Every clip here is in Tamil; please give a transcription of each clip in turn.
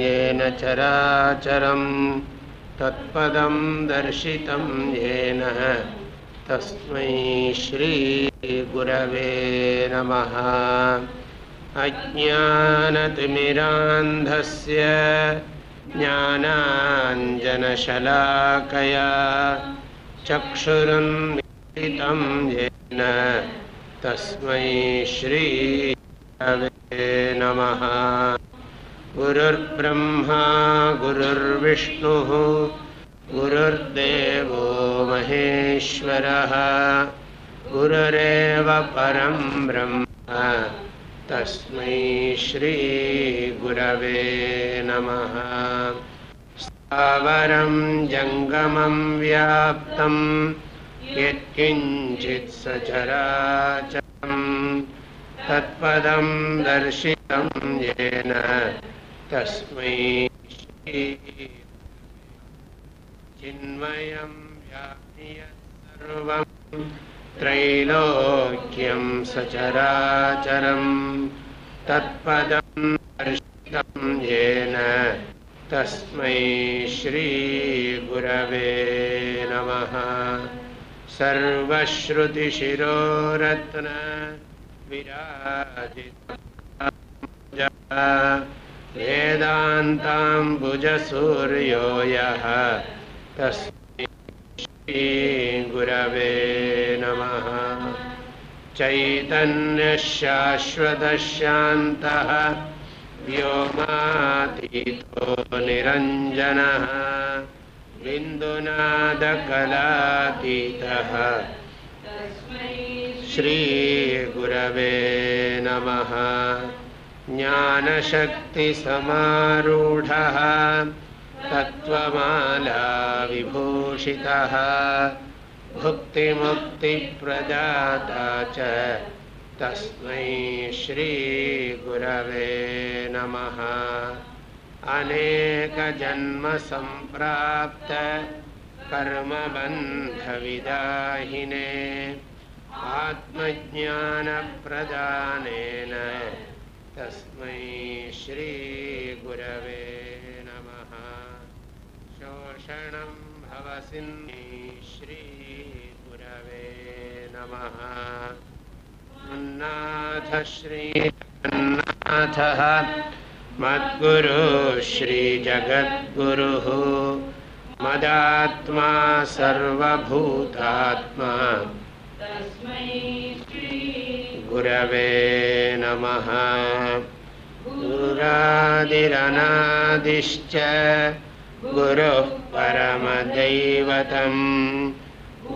येन चराचरं तत्पदं दर्शितं येन। तस्मै श्रीगुरवे नमः। अज्ञानतिमिरान्धस्य ज्ञानाञ्जनशलाकया चक्षुरुन्मिलितं येन। तस्मै श्रीगुरवे नमः गुरुर्ब्रह्मा गुरुर्विष्णुः गुरुर्देवो महेश्वरः। गुरुरेव परं ब्रह्म तस्मै श्रीगुरवे नमः। स्थावरं जङ्गमं व्याप्तं यत्किञ्चित् सचराचरं तत्पदं दर्शितं येन तस्मै चिन्मयं व्याप्ति यत्सर्वं त्रैलोक्यं सचराचरं तत्पदं दर्शितं येन तस्मै श्रीगुरवे नमः। सर्वश्रुतिशिरोरत्न विराजिता वेदान्ताम्बुजसूर्यो यः तस्मै श्रीगुरवे नमः। चैतन्यशाश्वतशान्तः व्योमातीतो निरञ्जनः। बिन्दुनादकलातीतः श्रीगुरवे नमः ज्ञानशक्तिसमारूढः तत्त्वमालाविभूषितः। भुक्तिमुक्तिप्रदाता च तस्मै श्रीगुरवे नमः। अनेकजन्मसम्प्राप्त कर्मबन्धविदाहिने आत्मज्ञानप्रदानेन तस्मै श्रीगुरवे नमः। शोषणं भवसिन्नी श्रीगुरवे नमः। उन्नाथ श्रीजगन्नाथः मद्गुरुः श्रीजगद्गुरुः मदात्मा सर्वभूतात्मा गुरवे नमः गुरादिरनादिश्च गुरुः परमदैवतं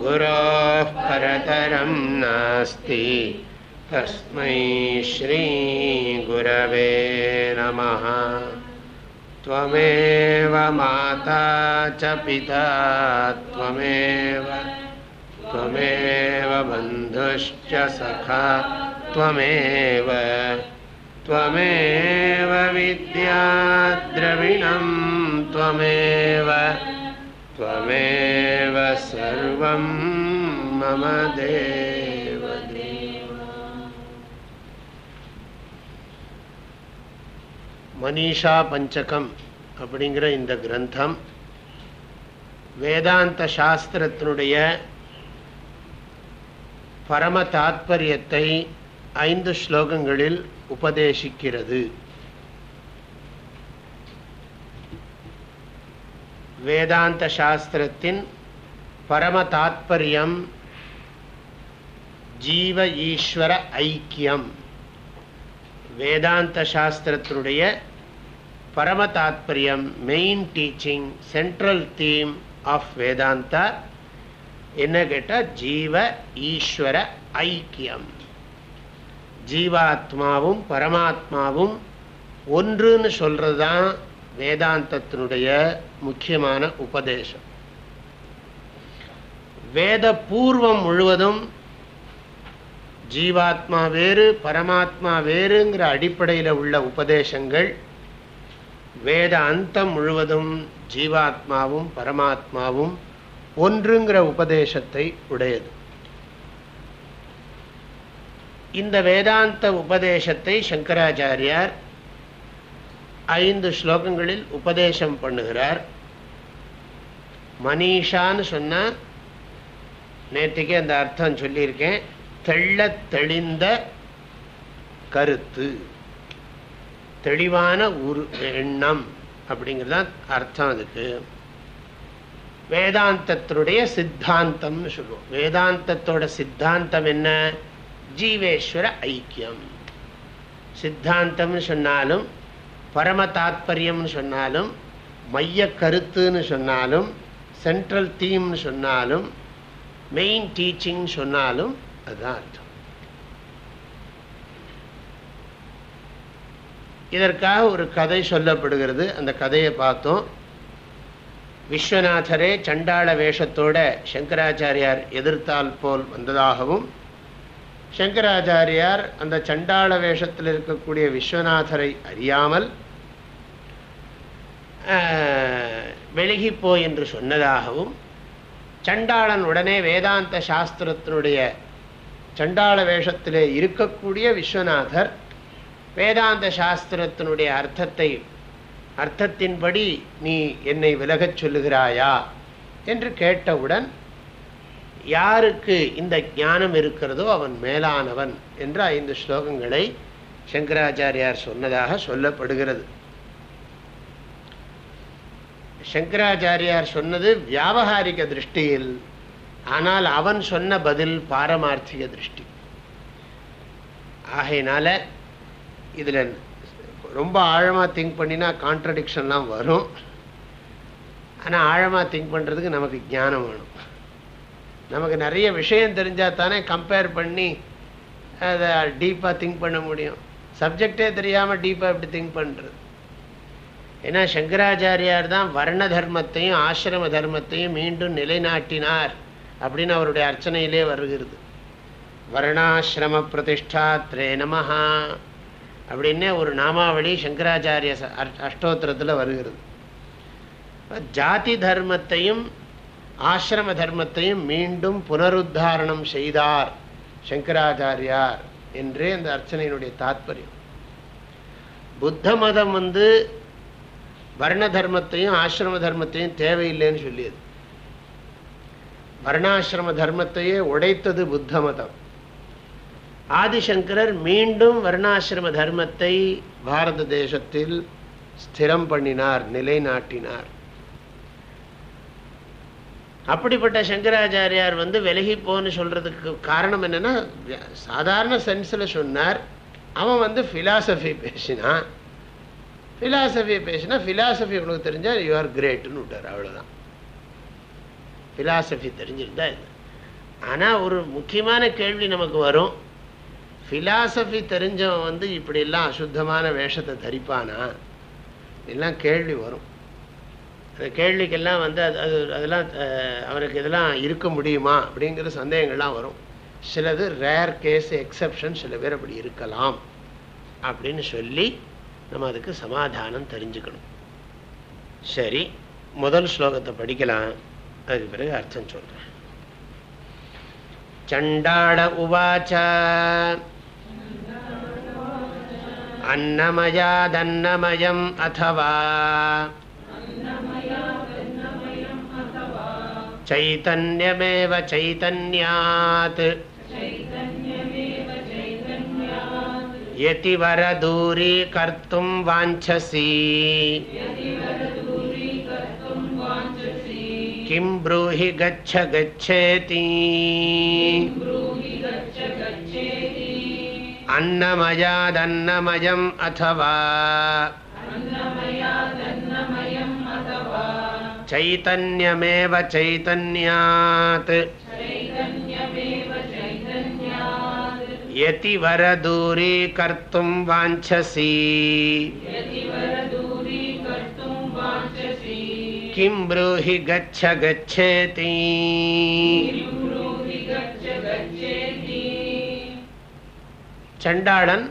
गुरोः परतरं नास्ति तस्मै श्रीगुरवे नमः त्वमेव माता च पिता त्वमेव त्वमेव बन्धुश्च सखा त्वमेव त्वमेव विद्याद्रविणं त्वमेव त्वमेव सर्वं मम देव மனிஷா பஞ்சகம் அப்படிங்கிற இந்த கிரந்தம் வேதாந்த சாஸ்திரத்தினுடைய பரம தாத்பரியத்தை ஐந்து ஸ்லோகங்களில் உபதேசிக்கிறது. வேதாந்த சாஸ்திரத்தின் பரம தாத்பரியம் ஜீவ ஈஸ்வர ஐக்கியம். வேதாந்த சாஸ்திரத்தினுடைய பரம தாத்பரியம் main teaching central theme of Vedanta. என்ன கேட்டால் ஜீவ ஈஸ்வர ஐக்கியம். ஜீவாத்மாவும் பரமாத்மாவும் ஒன்றுன்னு சொல்கிறது தான் வேதாந்தத்தினுடைய முக்கியமான உபதேசம். வேத பூர்வம் முழுவதும் ஜீவாத்மா வேறு பரமாத்மா வேறுங்கிற அடிப்படையில் உள்ள உபதேசங்கள் வேத அந்தம் முழுவதும் ஜீவாத்மாவும் பரமாத்மாவும் ஒன்றுங்கிற உபதேசத்தை உடையது. இந்த வேதாந்த உபதேசத்தை சங்கராச்சாரியார் ஐந்து ஸ்லோகங்களில் உபதேசம் பண்ணுகிறார். மனிஷான்னு சொன்னால் நேற்றுக்கே அந்த அர்த்தம் சொல்லியிருக்கேன். தெள்ள தெளிந்த கருத்து. தெளிவான உரு எண்ணம் அப்படிங்கிறது அர்த்தம் அதுக்கு. வேதாந்தத்தினுடைய சித்தாந்தம்னு சொல்லுவோம். வேதாந்தத்தோட சித்தாந்தம் என்ன? ஜீவேஸ்வர ஐக்கியம். சித்தாந்தம்னு சொன்னாலும் பரம தாத்பரியம்னு சொன்னாலும் மைய கருத்துன்னு சொன்னாலும் சென்ட்ரல் தீம்னு சொன்னாலும் மெயின் டீச்சிங் சொன்னாலும் அதுதான் அர்த்தம். இதற்காக ஒரு கதை சொல்லப்படுகிறது. அந்த கதையை பார்த்தோம். விஸ்வநாதரே சண்டாள வேஷத்தோட சங்கராச்சாரியார் எதிர்த்தால் போல் வந்ததாகவும் சங்கராச்சாரியார் அந்த சண்டாள வேஷத்தில் இருக்கக்கூடிய விஸ்வநாதரை அறியாமல் வெளிகிப்போ என்று சொன்னதாகவும் சண்டாளன் உடனே வேதாந்த சாஸ்திரத்தினுடைய சண்டாள வேஷத்திலே இருக்கக்கூடிய விஸ்வநாதர் வேதாந்த சாஸ்திரத்தினுடைய அர்த்தத்தை அர்த்தத்தின்படி நீ என்னை விலகச் சொல்லுகிறாயா? என்று கேட்டவுடன் யாருக்கு இந்த ஞானம் இருக்கிறதோ அவன் மேலானவன் என்ற ஐந்து ஸ்லோகங்களை சங்கராச்சாரியார் சொன்னதாக சொல்லப்படுகிறது. சங்கராச்சாரியார் சொன்னது வியாபகாரிக திருஷ்டியில் ஆனால் அவன் சொன்ன பதில் பாரமார்த்திக திருஷ்டி. ஆகையினால இதில் ரொம்ப ஆழமாக திங்க் பண்ணினா கான்ட்ரடிக்ஷன்லாம் வரும். ஆனால் ஆழமாக திங்க் பண்ணுறதுக்கு நமக்கு ஞானம் வேணும். நமக்கு நிறைய விஷயம் தெரிஞ்சால் தானே கம்பேர் பண்ணி அதை டீப்பாக திங்க் பண்ண முடியும். சப்ஜெக்டே தெரியாமல் டீப்பாக எப்படி திங்க் பண்ணுறது ஏன்னா சங்கராச்சாரியார் தான் வர்ண தர்மத்தையும் ஆசிரம தர்மத்தையும் மீண்டும் நிலைநாட்டினார் அப்படின்னு அவருடைய அர்ச்சனையிலே வருகிறது. வர்ணாசிரம பிரதிஷ்டாத்ரே நமஹா அப்படின்னே ஒரு நாமாவளி சங்கராச்சாரிய அஷ்டோத்திரத்தில் வருகிறது. ஜாதி தர்மத்தையும் ஆசிரம தர்மத்தையும் மீண்டும் புனருத்தாரணம் செய்தார் சங்கராச்சாரியார் என்றே அந்த அர்ச்சனையினுடைய தாத்பரியம். புத்த மதம் வந்து வர்ண தர்மத்தையும் ஆசிரம தர்மத்தையும் தேவையில்லைன்னு சொல்லியது. வர்ணாசிரம தர்மத்தையே உடைத்தது புத்த மதம் ஆதிசங்கரர் மீண்டும் வர்ணாசிரம தர்மத்தை பாரத தேசத்தில் ஸ்திரம் பண்ணினார் நிலைநாட்டினார். அப்படிப்பட்ட சங்கராச்சாரியார் வந்து விலகி போன்னு சொல்றதுக்கு காரணம் என்னன்னா சாதாரண சென்ஸில் சொன்னார். அவன் வந்து ஃபிலாசபி பேசினான் ஃபிலாசபி பேசினா ஃபிலாசபி உனக்கு தெரிஞ்சால் யூ ஆர் கிரேட்டுன்னு விட்டார் அவ்வளோதான் ஃபிலாசபி தெரிஞ்சிருந்தா இது ஆனால் ஒரு முக்கியமான கேள்வி நமக்கு வரும். ஃபிலாசபி தெரிஞ்சவன் வந்து இப்படிலாம் அசுத்தமான வேஷத்தை தரிப்பானா? எல்லாம் கேள்வி வரும். கேள்விக்கெல்லாம் வந்து அது அது அதெல்லாம் அவனுக்கு இதெல்லாம் இருக்க முடியுமா அப்படிங்கிற சந்தேகங்கள்லாம் வரும் சிலது ரேர் கேஸ் எக்ஸப்ஷன் சில பேர் அப்படி இருக்கலாம் அப்படின்னு சொல்லி நம்ம அதுக்கு சமாதானம் தெரிஞ்சுக்கணும் சரி முதல் ஸ்லோகத்தை படிக்கலாம் அதுக்கு பிறகு அர்த்தம் சொல்கிறேன் சண்டாள உவாச்ச अन्नमयादन्नमयम् अथवा चैतन्यमेव चैतन्यात्। यतिवरदूरीकर्तुं वाञ्छसि। किं ब्रूहि गच्छ गच्छेति। अन्नमयादन्नमयम् अथवा चैतन्यमेव चैतन्यात् यतिवरदूरीकर्तुं वाञ्छसि किं ब्रूहि गच्छ गच्छेति சண்டாளன்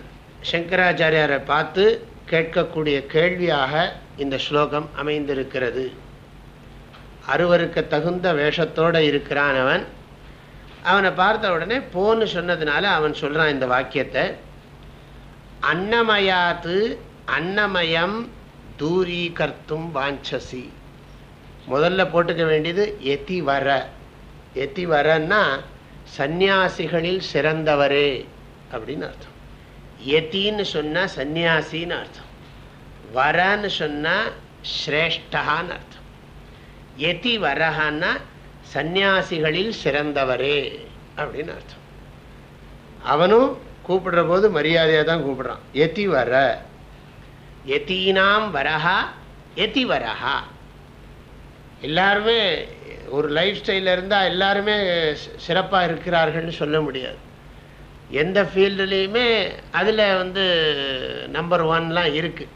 சங்கராச்சாரியாரை பார்த்து கேட்கக்கூடிய கேள்வியாக இந்த ஸ்லோகம் அமைந்திருக்கிறது அறுவருக்கு தகுந்த வேஷத்தோடு இருக்கிறான் அவன். அவனை பார்த்த உடனே போன்னு சொன்னதுனால அவன் சொல்கிறான் இந்த வாக்கியத்தை. அன்னமயாத்து அன்னமயம் தூரீகர்த்தும் வாஞ்சசி. முதல்ல போட்டுக்க வேண்டியது எத்தி வர எத்தி வரன்னா சந்நியாசிகளில் சிறந்தவரே அப்படின்னு அர்த்தம். எத்தின்னு சொன்னால் சந்நியாசின்னு அர்த்தம். வரன்னு சொன்னால் ஸ்ரேஷ்டான்னு அர்த்தம். எதி வரஹான்னா சந்நியாசிகளில் சிறந்தவரே அப்படின்னு அர்த்தம். அவனும் கூப்பிடுற போது மரியாதையாக தான் கூப்பிடுறான். எதி வர. எத்தீனாம் வரஹா எதி வரஹா. எல்லாருமே ஒரு லைஃப் ஸ்டைலில் இருந்தால் எல்லாருமே சிறப்பாக இருக்கிறார்கள்னு சொல்ல முடியாது. எந்த ஃபீல்டுலேயுமே அதில் வந்து நம்பர் ஒன்லாம் இருக்குது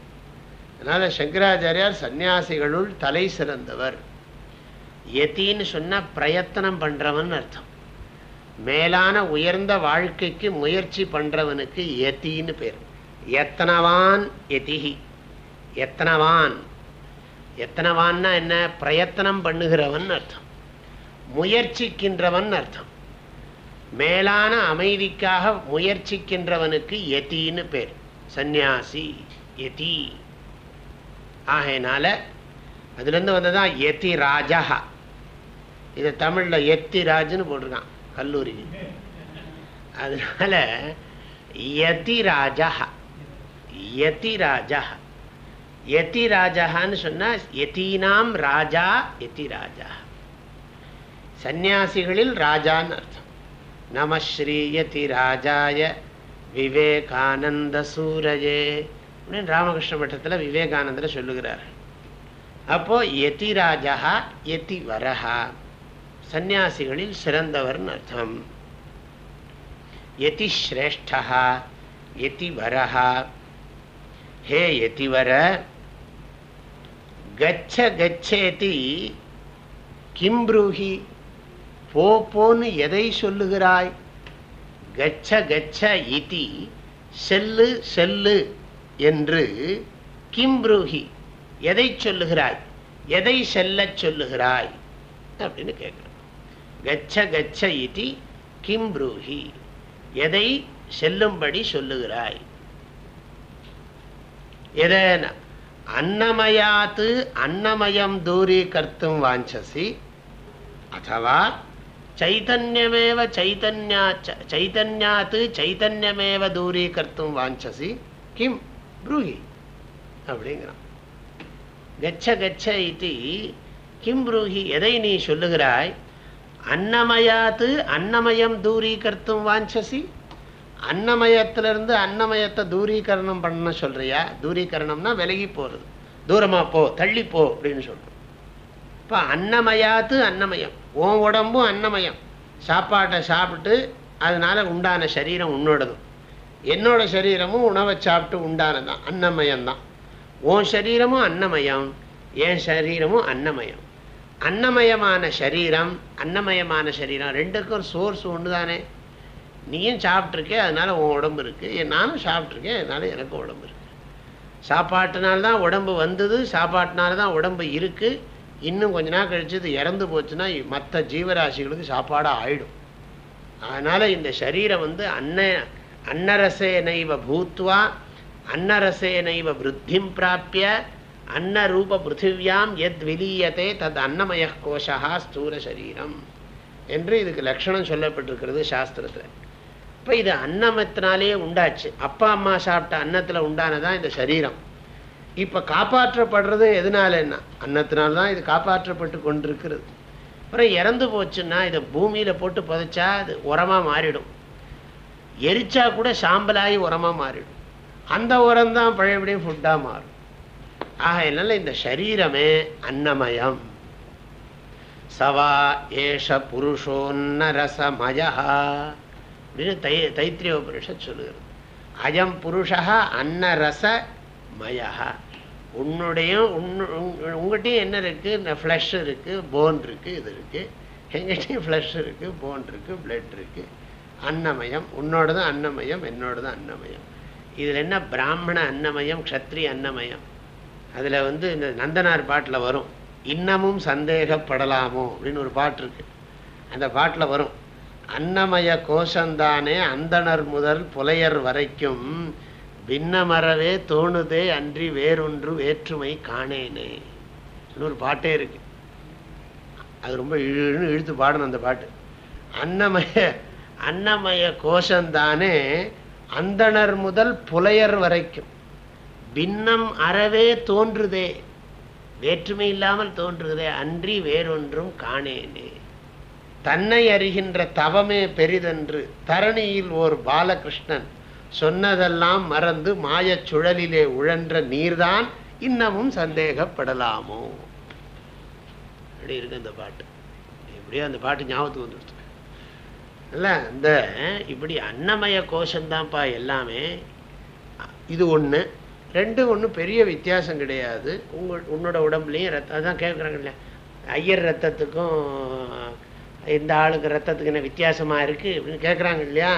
அதனால் சங்கராச்சாரியார் சன்னியாசிகளுள் தலை சிறந்தவர். எத்தின்னு சொன்னால் பிரயத்தனம் பண்ணுறவன் அர்த்தம். மேலான உயர்ந்த வாழ்க்கைக்கு முயற்சி பண்ணுறவனுக்கு எத்தின்னு பேர். எத்தனவான் எதிகி எத்தனவான். எத்தனவான்னா என்ன? பிரயத்தனம் பண்ணுகிறவன் அர்த்தம். முயற்சிக்கின்றவன் அர்த்தம். மேலான அமைதிக்காக முயற்சிக்கின்றவனுக்கு எத்தின்னு பேர். சந்நியாசி எதி. ஆகையினால அதுலேருந்து வந்ததான் எதி ராஜா இதை தமிழில் எத்தி ராஜுன்னு போட்டிருக்கான் கல்லூரிக்கு. அதனால யதி ராஜா யதி ராஜா யதி ராஜான்னு சொன்னா யதீனாம் ராஜா யதி ராஜா சந்நியாசிகளில் ராஜான்னு அர்த்தம். நம ஸ்ரீ ராஜாய விவேகானந்த சூரஜே அப்படின்னு ராமகிருஷ்ண மட்டத்தில் விவேகானந்தர் சொல்லுகிறார். அப்போ யதி ராஜா யதி வரஹா சந்நியாசிகளில் சிறந்தவர்னு அர்த்தம். யதி ஸ்ரேஷ்டா யதி வரஹா ஹே யதிவர கச்ச கச்சேதி கிம் ப்ரூஹி போ போன்னு எதை சொல்லுகிறாய்? கச்ச கச்ச இதி செல்லு செல்லு என்று கிம் ப்ரூஹி எதை சொல்லுகிறாய்? எதை செல்லச் சொல்லுகிறாய்? அப்படின்னு கேட்குறோம் கச்ச கச்ச இதி கிம் ப்ரூஹி. எதை செல்லும்படி சொல்லுகிறாய்? எதன அன்னமயாத்து அன்னமயம் தூரி கர்த்தும் வாஞ்சசி அதவா சைத்தன்யமேவ சைத்தன்யா சைத்தன்யாத்து சைத்தன்யமேவ தூரீகர்த்தும் வாஞ்சசி. கிம் ப்ரூஹி. அப்படிங்கிறான். கச்ச கச்ச இது கிம் ப்ரூஹி எதை நீ சொல்லுகிறாய்? அன்னமயாத்து அன்னமயம் தூரீகர்த்தும் வாஞ்சசி. அன்னமயத்திலிருந்து அன்னமயத்தை தூரீகரணம் பண்ண சொல்றியா? தூரீகரணம்னா விலகி போறது. தூரமா போ தள்ளி போ அப்படின்னு சொல்றோம். இப்போ அன்னமயாத்து அன்னமயம். உன் உடம்பும் அன்னமயம். சாப்பாட்டை சாப்பிட்டு அதனால உண்டான சரீரம் உன்னோடதும். என்னோட சரீரமும் உணவை சாப்பிட்டு உண்டானதான் அன்னமயம்தான். உன் சரீரமும் அன்னமயம். என் சரீரமும் அன்னமயம். அன்னமயமான சரீரம் அன்னமயமான சரீரம் ரெண்டுக்கும் சோர்ஸ் ஒன்று தானே நீயும் சாப்பிட்ருக்கேன் அதனால் உன் உடம்பு இருக்குது நானும் சாப்பிட்ருக்கேன் அதனால் எனக்கு உடம்பு இருக்குது சாப்பாட்டுனால்தான் உடம்பு வந்தது சாப்பாட்டுனால தான் உடம்பு இருக்குது இன்னும் கொஞ்ச நாள் கழித்து இது இறந்து போச்சுன்னா மற்ற ஜீவராசிகளுக்கு சாப்பாடாக ஆயிடும். அதனால் இந்த சரீரம் வந்து அன்ன அன்னரசேனைவ பூத்வா அன்னரசேனைவ விருத்திம் பிராப்பிய அன்னரூப பிருத்திவியாம் எத் விலீயத்தை தத் அன்னமய கோஷா ஸ்தூல சரீரம் என்று இதுக்கு லட்சணம் சொல்லப்பட்டிருக்கிறது சாஸ்திரத்தில். இப்போ இது அன்னமத்தினாலேயே உண்டாச்சு. அப்பா அம்மா சாப்பிட்ட அன்னத்தில் உண்டானதான் இந்த சரீரம். இப்போ காப்பாற்றப்படுறது எதனால என்ன அன்னத்தினால்தான் தான் இது காப்பாற்றப்பட்டு கொண்டிருக்கிறது. அப்புறம் இறந்து போச்சுன்னா இதை பூமியில் போட்டு புதைச்சா அது உரமாக மாறிடும். எரிச்சா கூட சாம்பலாகி உரமாக மாறிடும். அந்த உரம் தான் பழையபடியும் ஃபுட்டாக மாறும். ஆக என்னால் இந்த சரீரமே அன்னமயம். சவா ஏஷ புருஷோன்னரசமயா அப்படின்னு தை தைத்திரிய உபனிஷத் சொல்லுகிறது. அயம் புருஷா அன்னரச மயா உன்னுடையும் உங்கள்கிட்டயும் என்ன இருக்குது இந்த ஃப்ளஷ் இருக்குது போன் இருக்குது இது இருக்குது எங்கிட்டையும் ஃப்ளஷ் இருக்குது போன் இருக்குது பிளட் இருக்குது அன்னமயம் உன்னோடது அன்னமயம் என்னோடது அன்னமயம். இதில் என்ன? பிராமண அன்னமயம் க்ஷத்ரிய அன்னமயம். அதில் வந்து இந்த நந்தனார் பாட்டில் வரும். இன்னமும் சந்தேகப்படலாமோ அப்படின்னு ஒரு பாட்டு இருக்கு. அந்த பாட்டில் வரும். அன்னமய கோஷந்தானே அந்தனர் முதல் புலையர் வரைக்கும் பின்னமரவே தோணுதே அன்றி வேறொன்று வேற்றுமை காணேனே இன்னொரு பாட்டே இருக்கு. அது ரொம்ப இழுன்னு இழுத்து பாடணும் அந்த பாட்டு. அன்னமய அன்னமய கோஷந்தானே அந்தணர் முதல் புலையர் வரைக்கும். பின்னம் அறவே தோன்றுதே. வேற்றுமை இல்லாமல் தோன்றுதே. அன்றி வேறொன்றும் காணேனே. தன்னை அறிகின்ற தவமே பெரிதன்று தரணியில் ஓர் பாலகிருஷ்ணன் சொன்னதெல்லாம் மறந்து மாயச் சுழலிலே உழன்ற நீர்தான் இன்னமும் சந்தேகப்படலாமோ? அப்படி இருக்கு அந்த பாட்டு. எப்படியோ அந்த பாட்டு ஞாபகத்துக்கு வந்துடுச்சு இல்லை இந்த இப்படி அன்னமய கோஷந்தான்ப்பா எல்லாமே. இது ஒன்று ரெண்டும் ஒன்றும் பெரிய வித்தியாசம் கிடையாது. உங்கள் உன்னோட உடம்புலையும் ரத்தம் அதான் கேட்குறாங்க இல்லையா? ஐயர் ரத்தத்துக்கும் இந்த ஆளுக்கு ரத்தத்துக்கு என்ன வித்தியாசமா இருக்கு அப்படின்னு கேட்குறாங்க இல்லையா?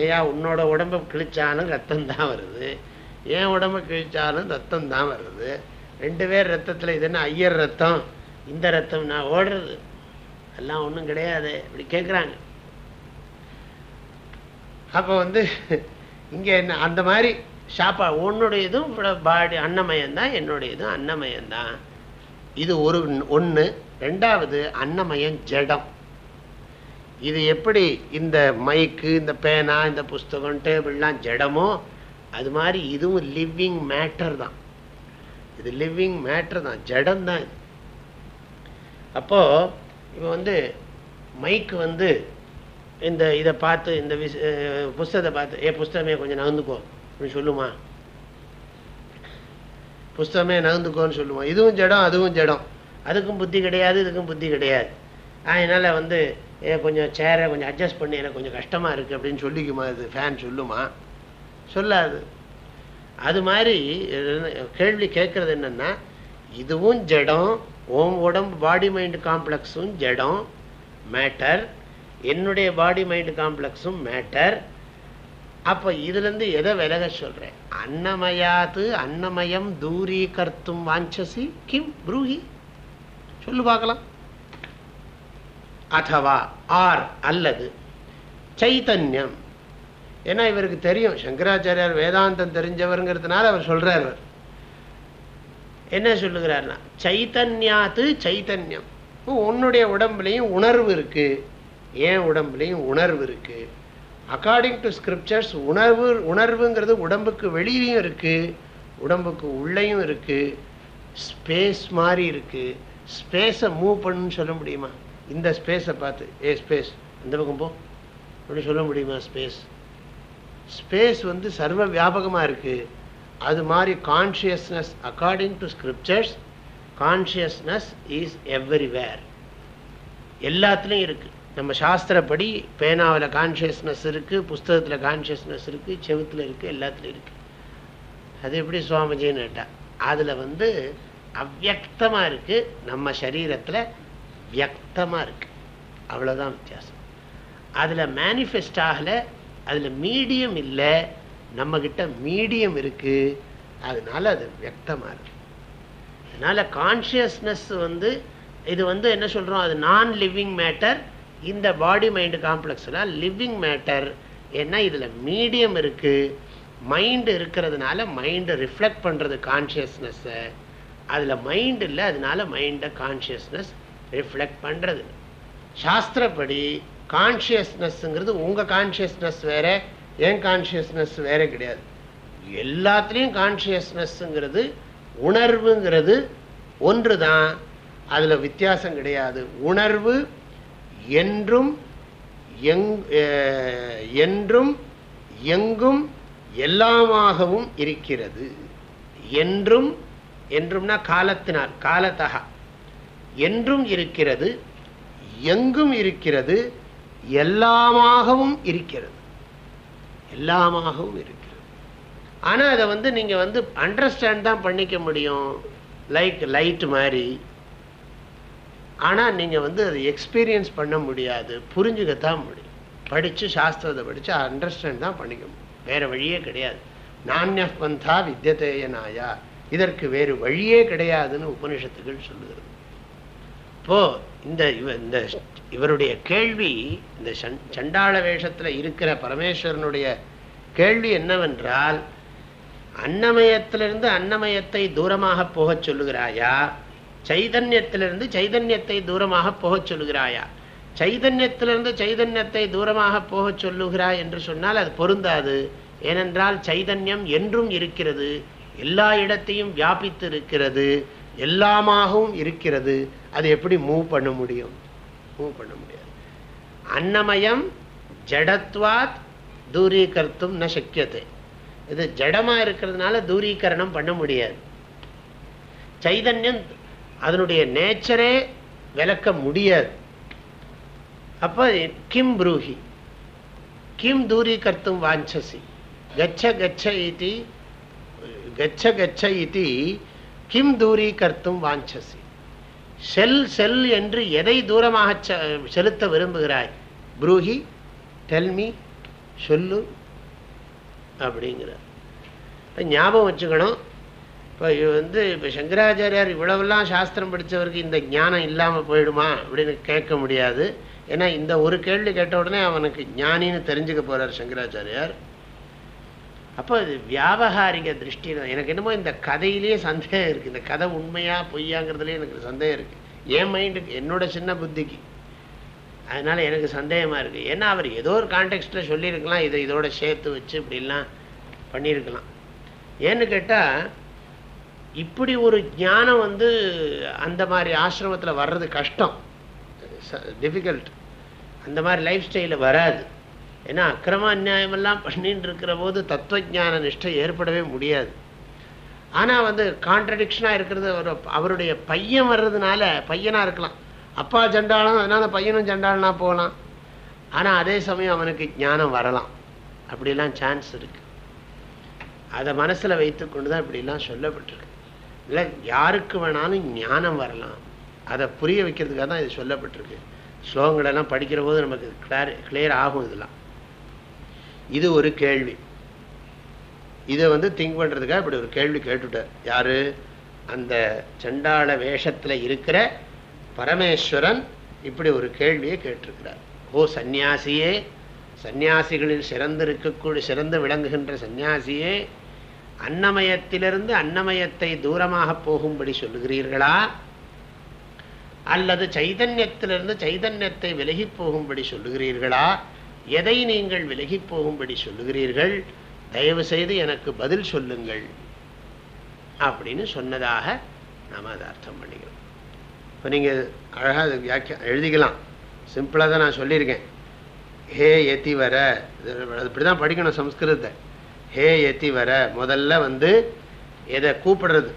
ஐயா உன்னோட உடம்ப கிழிச்சாலும் ரத்தம் தான் வருது. என் உடம்ப கிழிச்சாலும் ரத்தம் தான் வருது. ரெண்டு பேர் ரத்தத்தில் இது என்ன? ஐயர் ரத்தம். இந்த ரத்தம் நான் ஓடுறது. எல்லாம் ஒன்றும் கிடையாது. இப்படி கேட்குறாங்க அப்போ வந்து இங்கே என்ன? அந்த மாதிரி ஷாப்பா உன்னுடையதும் பாடி அன்னமயம்தான் என்னுடையதும் அன்னமயம்தான். இது ஒரு ஒன்று ரெண்டாவது அன்னமயம் ஜடம். இது எப்படி இந்த மைக்கு இந்த பேனா இந்த புஸ்தகம் டேபிள்லாம் ஜடமோ அது மாதிரி இதுவும் லிவிங் மேட்டர் தான். இது லிவிங் மேட்டர் தான். ஜடம் தான் இது. இப்போ வந்து மைக்கு வந்து இந்த இதை பார்த்து இந்த விஷ புஸ்தகத்தை பார்த்து ஏ புஸ்தகமே கொஞ்சம் நகர்ந்துக்கோ. அப்படி சொல்லுமா? புஸ்தகமே நகர்ந்துக்கோன்னு சொல்லுவோம் இதுவும் ஜடம் அதுவும் ஜடம். அதுக்கும் புத்தி கிடையாது இதுக்கும் புத்தி கிடையாது. அதனால் வந்து ஏ கொஞ்சம் சேரை கொஞ்சம் அட்ஜஸ்ட் பண்ணி எனக்கு கொஞ்சம் கஷ்டமாக இருக்குது அப்படின்னு சொல்லிக்குமா இது? ஃபேன் சொல்லுமா? சொல்லாது. அது மாதிரி கேள்வி கேட்குறது என்னென்னா இதுவும் ஜடம் ஓம் உடம்பு பாடி மைண்டு காம்ப்ளெக்ஸும் ஜடம் மேட்டர் என்னுடைய பாடி மைண்டு காம்ப்ளெக்ஸும் மேட்டர் அப்போ இதுலேருந்து எதை விலக சொல்றேன்? அன்னமயாது அன்னமயம் தூரி கர்த்தும் வாஞ்சசி கிம் ப்ரூஹி. சொல்லு பார்க்கலாம். அதவா ஆர் அல்லது. சைத்தன்யம் ஏன்னா இவருக்கு தெரியும் சங்கராச்சாரியார் வேதாந்தம் தெரிஞ்சவருங்கிறதுனால அவர் சொல்றார் அவர் என்ன சொல்லுகிறார்னா சைத்தன்யாத்து சைத்தன்யம் உன்னுடைய உடம்புலையும் உணர்வு இருக்கு. ஏன் உடம்புலையும் உணர்வு இருக்கு? அக்கார்டிங் டு ஸ்கிரிப்சர்ஸ் உணர்வு உணர்வுங்கிறது உடம்புக்கு வெளியும் இருக்குது உடம்புக்கு உள்ளேயும் இருக்குது ஸ்பேஸ் மாதிரி இருக்குது ஸ்பேஸை மூவ் பண்ணுன்னு சொல்ல முடியுமா? இந்த ஸ்பேஸை பார்த்து ஏ ஸ்பேஸ் இந்த பக்கம் போ. அப்படின்னு சொல்ல முடியுமா ஸ்பேஸ் ஸ்பேஸ் வந்து சர்வ வியாபகமாக இருக்குது அது மாதிரி consciousness according to scriptures consciousness is everywhere எல்லாத்துலேயும் இருக்குது நம்ம சாஸ்திரப்படி பேனாவில் கான்ஷியஸ்னஸ் இருக்குது புஸ்தகத்தில் கான்ஷியஸ்னஸ் இருக்குது செவத்தில் இருக்குது எல்லாத்துலேயும் இருக்குது அது எப்படி சுவாமிஜின்னு கேட்டால் அதில் வந்து அவ்வக்தமாக இருக்குது நம்ம சரீரத்தில் வியக்தமாக இருக்குது அவ்வளோதான் வித்தியாசம். அதில் மேனிஃபெஸ்ட் ஆகலை அதில் மீடியம் இல்லை நம்மக்கிட்ட மீடியம் இருக்குது அதனால அது வியக்தமாக இருக்கு. அதனால் கான்ஷியஸ்னஸ் வந்து இது வந்து என்ன சொல்கிறோம் அது நான் லிவிங் மேட்டர் இந்த பாடி மைண்டு காம்ப்ளெக்ஸ்னால் லிவிங் மேட்டர் ஏன்னா இதில் மீடியம் இருக்குது மைண்டு இருக்கிறதுனால மைண்டை ரிஃப்ளெக்ட் பண்ணுறது கான்ஷியஸ்னஸ்ஸை அதில் மைண்டு இல்லை அதனால மைண்டை கான்ஷியஸ்னஸ் ரிஃப்ளெக்ட் பண்ணுறது சாஸ்திரப்படி கான்ஷியஸ்னஸ்ங்கிறது உங்கள் கான்ஷியஸ்னஸ் வேறு என் கான்ஷியஸ்னஸ் வேறு கிடையாது. எல்லாத்துலேயும் கான்ஷியஸ்னஸ்ங்கிறது உணர்வுங்கிறது ஒன்று தான் அதில் வித்தியாசம் கிடையாது. உணர்வு என்றும் எங் என்றும் எங்கும் எல்லாமாகவும் இருக்கிறது. என்றும் என்றும்னா காலத்தினால் காலத்தகா. என்றும் இருக்கிறது எங்கும் இருக்கிறது எல்லாமாகவும் இருக்கிறது. எல்லாமாகவும் இருக்கிறது. ஆனால் அதை வந்து நீங்கள் வந்து அண்டர்ஸ்டாண்ட் தான் பண்ணிக்க முடியும். லைக் லைட் மாதிரி. ஆனால் நீங்கள் வந்து அதை எக்ஸ்பீரியன்ஸ் பண்ண முடியாது. புரிஞ்சுக்கத்தான் முடியும். படித்து சாஸ்திரத்தை படித்து அண்டர்ஸ்டாண்ட் தான் பண்ணிக்க முடியும். வேறு வழியே கிடையாது. நானிய பந்தா வித்தியதேயனாயா இதற்கு வேறு வழியே கிடையாதுன்னு உபனிஷத்துகள் சொல்லுகிறது. இப்போ இந்த இவ இந்த இவருடைய கேள்வி இந்த சண்டாள வேஷத்தில் இருக்கிற பரமேஸ்வரனுடைய கேள்வி என்னவென்றால் அன்னமயத்திலிருந்து அன்னமயத்தை தூரமாக போகச் சொல்லுகிறாயா? சைதன்யத்திலிருந்து சைதன்யத்தை தூரமாக போகச் சொல்லுகிறாயா? சைதன்யத்திலிருந்து சைதன்யத்தை தூரமாக போகச் சொல்லுகிறாய் என்று சொன்னால் அது பொருந்தாது. ஏனென்றால் சைதன்யம் என்றும் இருக்கிறது எல்லா இடத்தையும் வியாபித்து இருக்கிறது எல்லாமாகவும் இருக்கிறது. அது எப்படி மூவ் பண்ண முடியும்? மூவ் பண்ண முடியாது. அன்னமயம் ஜடத்வாத் தூரீகர்த்தும் ந சக்கியத்தை இது ஜடமா இருக்கிறதுனால தூரீகரணம் பண்ண முடியாது. சைதன்யம் அதனுடைய நேச்சரே விளக்க முடியாது. அப்போ கிம் ப்ரூஹி. கிம் தூரீகர்த்தும் வாஞ்சசி. கச்ச கச்ச இதி கச்ச கச்ச இதி கிம் தூரீகர்த்தும் வாஞ்சசி. செல் செல் என்று எதை தூரமாக செலுத்த விரும்புகிறாய்? ப்ரூஹி டெல்மி சொல்லு அப்படிங்கிறார். ஞாபகம் வச்சுக்கணும் இப்போ வந்து இப்போ சங்கராச்சாரியார் இவ்வளவெல்லாம் சாஸ்திரம் படித்தவருக்கு இந்த ஞானம் இல்லாமல் போயிடுமா அப்படின்னு கேட்க முடியாது. ஏன்னா இந்த ஒரு கேள்வி கேட்ட உடனே அவனுக்கு ஞானின்னு தெரிஞ்சுக்க போகிறார் சங்கராச்சாரியார். அப்போ இது வியாபகாரிக திருஷ்டியில் எனக்கு என்னமோ இந்த கதையிலேயே சந்தேகம் இருக்குது இந்த கதை உண்மையாக பொய்யாங்கிறதுலேயே எனக்கு சந்தேகம் இருக்குது என் மைண்டுக்கு என்னோட சின்ன புத்திக்கு. அதனால் எனக்கு சந்தேகமாக இருக்குது ஏன்னா அவர் ஏதோ ஒரு கான்டெக்ட்டில் சொல்லியிருக்கலாம். இதை இதோட சேர்த்து வச்சு இப்படிலாம் பண்ணியிருக்கலாம். ஏன்னு கேட்டால் இப்படி ஒரு ஞானம் வந்து அந்த மாதிரி ஆசிரமத்தில் வர்றது கஷ்டம். டிஃபிகல்ட் அந்த மாதிரி லைஃப் ஸ்டைலில் வராது. ஏன்னா அக்கிரம அந்நியாயமெல்லாம் பண்ணின்னு இருக்கிற போது தத்துவஜான நிஷ்டை ஏற்படவே முடியாது. ஆனால் வந்து கான்ட்ரடிக்ஷனாக இருக்கிறது ஒரு அவருடைய பையன் வர்றதுனால பையனாக இருக்கலாம். அப்பா ஜண்டாலும் அதனால் பையனும் ஜண்டாலனா போகலாம். ஆனால் அதே சமயம் அவனுக்கு ஞானம் வரலாம். அப்படிலாம் சான்ஸ் இருக்குது அதை மனசில் வைத்து கொண்டு தான் இப்படிலாம் சொல்லப்பட்டிருக்கு. இல்லை யாருக்கு வேணாலும் ஞானம் வரலாம். அதை புரிய வைக்கிறதுக்காக தான் இது சொல்லப்பட்டிருக்கு. ஸ்லோகங்களெல்லாம் படிக்கிற போது நமக்கு கிளியர் கிளியர் ஆகும் இதெல்லாம். இது ஒரு கேள்வி. இதை வந்து திங்க் பண்ணுறதுக்காக இப்படி ஒரு கேள்வி கேட்டுட்டார் யாரு? அந்த சண்டாள வேஷத்தில் இருக்கிற பரமேஸ்வரன் இப்படி ஒரு கேள்வியை கேட்டிருக்கிறார். ஓ சந்நியாசியே சந்நியாசிகளில் சிறந்து இருக்கக்கூடிய சிறந்து விளங்குகின்ற சந்நியாசியே அன்னமயத்திலிருந்து அன்னமயத்தை தூரமாக போகும்படி சொல்லுகிறீர்களா? அல்லது சைதன்யத்திலிருந்து சைதன்யத்தை விலகி போகும்படி சொல்லுகிறீர்களா? எதை நீங்கள் விலகி போகும்படி சொல்லுகிறீர்கள்? தயவு செய்து எனக்கு பதில் சொல்லுங்கள். அப்படின்னு சொன்னதாக நாம் அதை அர்த்தம் பண்ணிக்கிறோம். இப்போ நீங்கள் அழகாக வியாக்கிய எழுதிக்கலாம். சிம்பிளாக தான் நான் சொல்லியிருக்கேன். ஹே எத்தி வர இப்படி தான் படிக்கணும் சம்ஸ்கிருதத்தை. ஹே எத்தி வர முதல்ல வந்து எதை கூப்பிடுறது?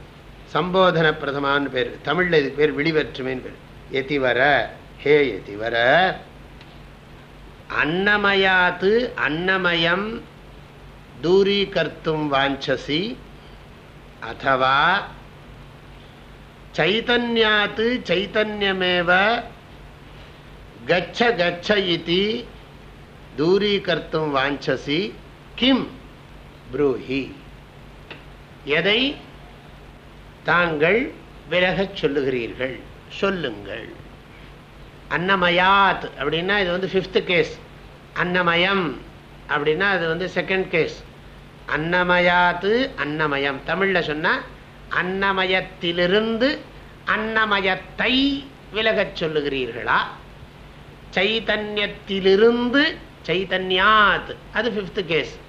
சம்போதன பிரதமான்னு பேர் தமிழில் இதுக்கு பேர் விழிவற்றுமைன்னு பேர். எத்தி வர ஹே எத்தி வர அன்னமயாத்து அன்னமயம் தூரீகர்த்தும் வாஞ்சசி அதுவா சைத்தன்யாத்து சைத்தன்யமேவ கச்ச கச்ச இதி தூரீகர்த்தும் வாஞ்சசி கிம். ப்ரூஹி. எதை தாங்கள் விலகச் சொல்லுகிறீர்கள்? சொல்லுங்கள். அன்னமயாத் அப்படின்னா இது வந்து ஃபிஃப்த்து கேஸ் அன்னமயம் அப்படின்னா அது வந்து செகண்ட் கேஸ் அன்னமயாத்து அன்னமயம். தமிழில் சொன்னால் அன்னமயத்திலிருந்து அன்னமயத்தை விலகச் சொல்லுகிறீர்களா? சைதன்யத்திலிருந்து சைதன்யாத். அது ஃபிஃப்த்து கேஸ்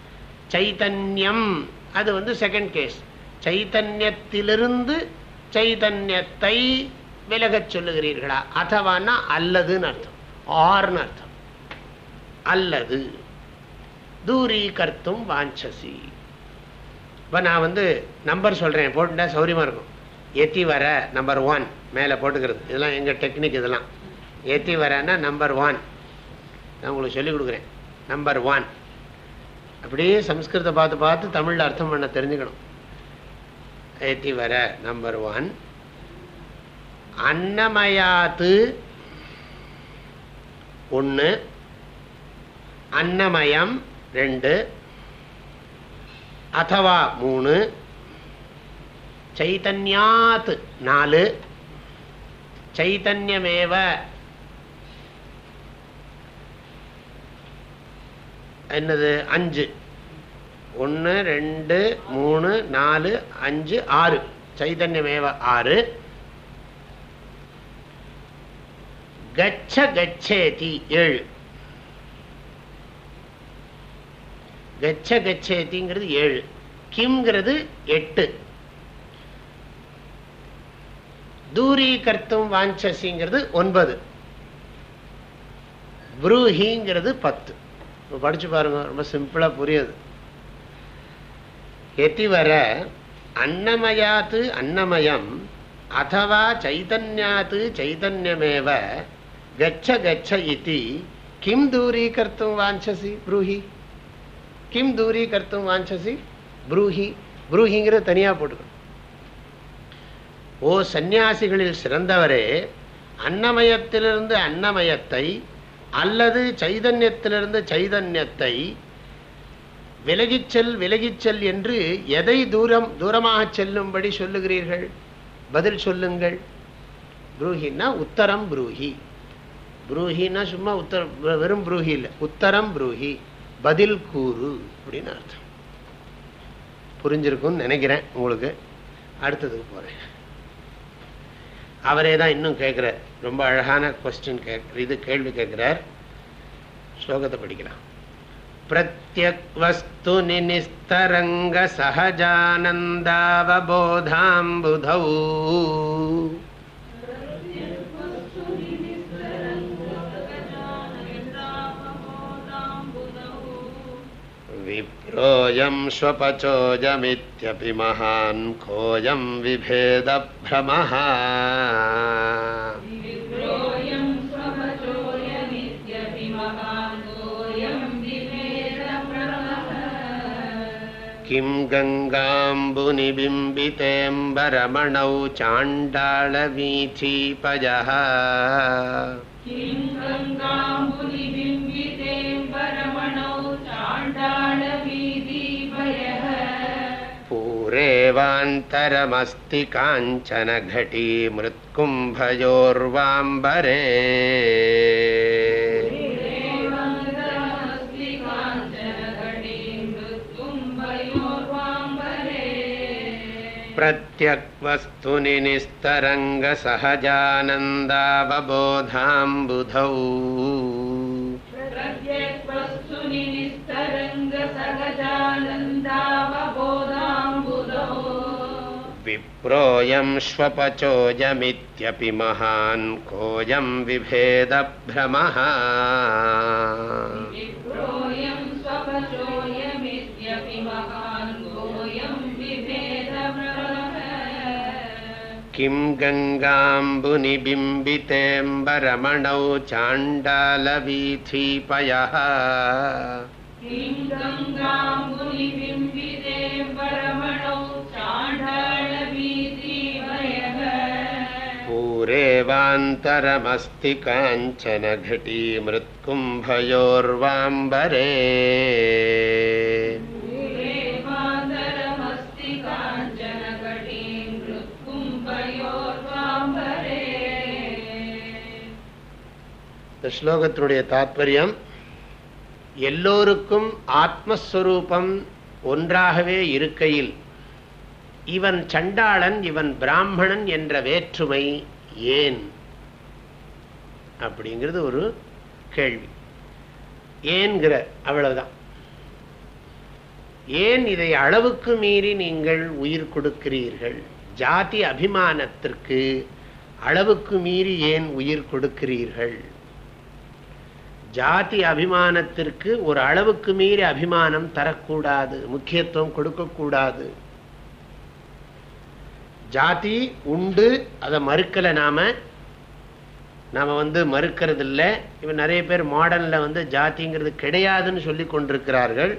சைதன்யம். அது வந்து செகண்ட் கேஸ் சைதன்யத்திலிருந்து சைதன்யத்தை விலகச் சொல்லுகிறீர்களா? அதவானா அல்லதுன்னு அர்த்தம். ஆர்னு அர்த்தம். அல்லது. தூரீகர்த்தும் வாஞ்சசி. இப்போ நான் வந்து நம்பர் சொல்கிறேன் போட்டுட்டா சௌரியமாக இருக்கும். எத்தி வர நம்பர் ஒன் மேலே போட்டுக்கிறது. இதெல்லாம் எங்கள் டெக்னிக் இதெல்லாம். எத்தி வரன்னா நம்பர் ஒன் நான் உங்களுக்கு சொல்லிக் கொடுக்குறேன். நம்பர் ஒன் அப்படியே சம்ஸ்கிருதத்தை பார்த்து பார்த்து தமிழில் அர்த்தம் பண்ண தெரிஞ்சுக்கணும். ஏற்றி வர நம்பர் ஒன் அன்னமயாத்து. ஒன்று அன்னமயம் ரெண்டு. அதவா மூணு. சைத்தன்யாத் நாலு. சைத்தன்யமேவ என்னது? அஞ்சு. ஒன்று ரெண்டு மூணு நாலு அஞ்சு ஆறு. சைதன்யமேவ ஆறு. கச்ச கச்சேதி ஏழு. கச்ச கச்சேதிங்கிறது ஏழு. கிம்ங்கிறது எட்டு. தூரீகர்த்தும் வாஞ்சசிங்கிறது ஒன்பது. புரூஹிங்கிறது பத்து. படிச்சு பாருங்க ரொம்ப சிம்பிளா புரியுது. எத்திவர அன்னமயாத்து அன்னமயம் அதவா சைதன்யாத்து சைதன்யமேவ கச்ச கச்ச இத்தி கிம் தூரீகர்த்தும் வாஞ்சசி ப்ரூஹி. கிம் தூரீகர்த்தும் வாஞ்சசி ப்ரூஹி. ப்ரூஹிங்கிறத தனியாக போட்டுக்கணும். ஓ சந்நியாசிகளில் சிறந்தவரே அன்னமயத்திலிருந்து அன்னமயத்தை அல்லது சைதன்யத்திலிருந்து சைதன்யத்தை விலகிச் செல் விலகிச் செல் என்று எதை தூரம் தூரமாக செல்லும்படி சொல்லுகிறீர்கள்? பதில் சொல்லுங்கள். புரூஹின்னா உத்தரம் புரூஹி. புரூஹின்னா சும்மா உத்தர வெறும் புரூஹி இல்லை. உத்தரம் புரூஹி. பதில் கூறு அப்படின்னு அர்த்தம். புரிஞ்சிருக்கும்னு நினைக்கிறேன் உங்களுக்கு. அடுத்ததுக்கு போறேன். அவரே தான் இன்னும் கேட்குறார். ரொம்ப அழகான கொஸ்டின் கேட்க இது கேள்வி கேட்குறார். ஸ்லோகத்தை படிக்கலாம். பிரத்யக் வஸ்து நினிஸ்தரங்க சகஜானந்தாவபோதாம்புதௌ विप्रोऽयं स्वपचोजमित्यपि महान् कोऽयं विभेदभ्रमः। किं गङ्गाम्बुनिबिम्बितेऽम्बरमणौ चाण्डालवीथीपयः न्तरमस्ति काञ्चनघटी मृत्कुम्भयोर्वाम्बरे प्रत्यक्वस्तुनि निस्तरङ्गसहजानन्दावबोधाम्बुधौ प्रत्यक्वस्तुनि निस्तरङ्ग विप्रोऽयं श्वपचोजमित्यपि महान् कोऽयं विभेदभ्रमः। किं गङ्गाम्बुनिबिम्बितेऽम्बरमणौ चाण्डालवीथीपयः। पूरेवान्तरमस्ति काञ्चन घटी मृत्कुम्भयोर्वाम्बरे இந்த ஸ்லோகத்தினுடைய தாற்பயம் எல்லோருக்கும் ஆத்மஸ்வரூபம் ஒன்றாகவே இருக்கையில். இவன் சண்டாளன் இவன் பிராமணன் என்ற வேற்றுமை ஏன்? அப்படிங்கிறது ஒரு கேள்வி. ஏன்கிற அவ்வளவுதான். ஏன் இதை அளவுக்கு மீறி நீங்கள் உயிர் கொடுக்கிறீர்கள்? ஜாதி அபிமானத்திற்கு அளவுக்கு மீறி ஏன் உயிர் கொடுக்கிறீர்கள்? ஜாதி அபிமானத்திற்கு ஒரு அளவுக்கு மீறி அபிமானம் தரக்கூடாது முக்கியத்துவம் கொடுக்கக்கூடாது. ஜாதி உண்டு அதை மறுக்கலை நாம. நாம வந்து மறுக்கிறது இல்லை இவன் நிறைய பேர் மாடர்ன்ல வந்து ஜாதிங்கிறது கிடையாதுன்னு சொல்லி கொண்டிருக்கிறார்கள்.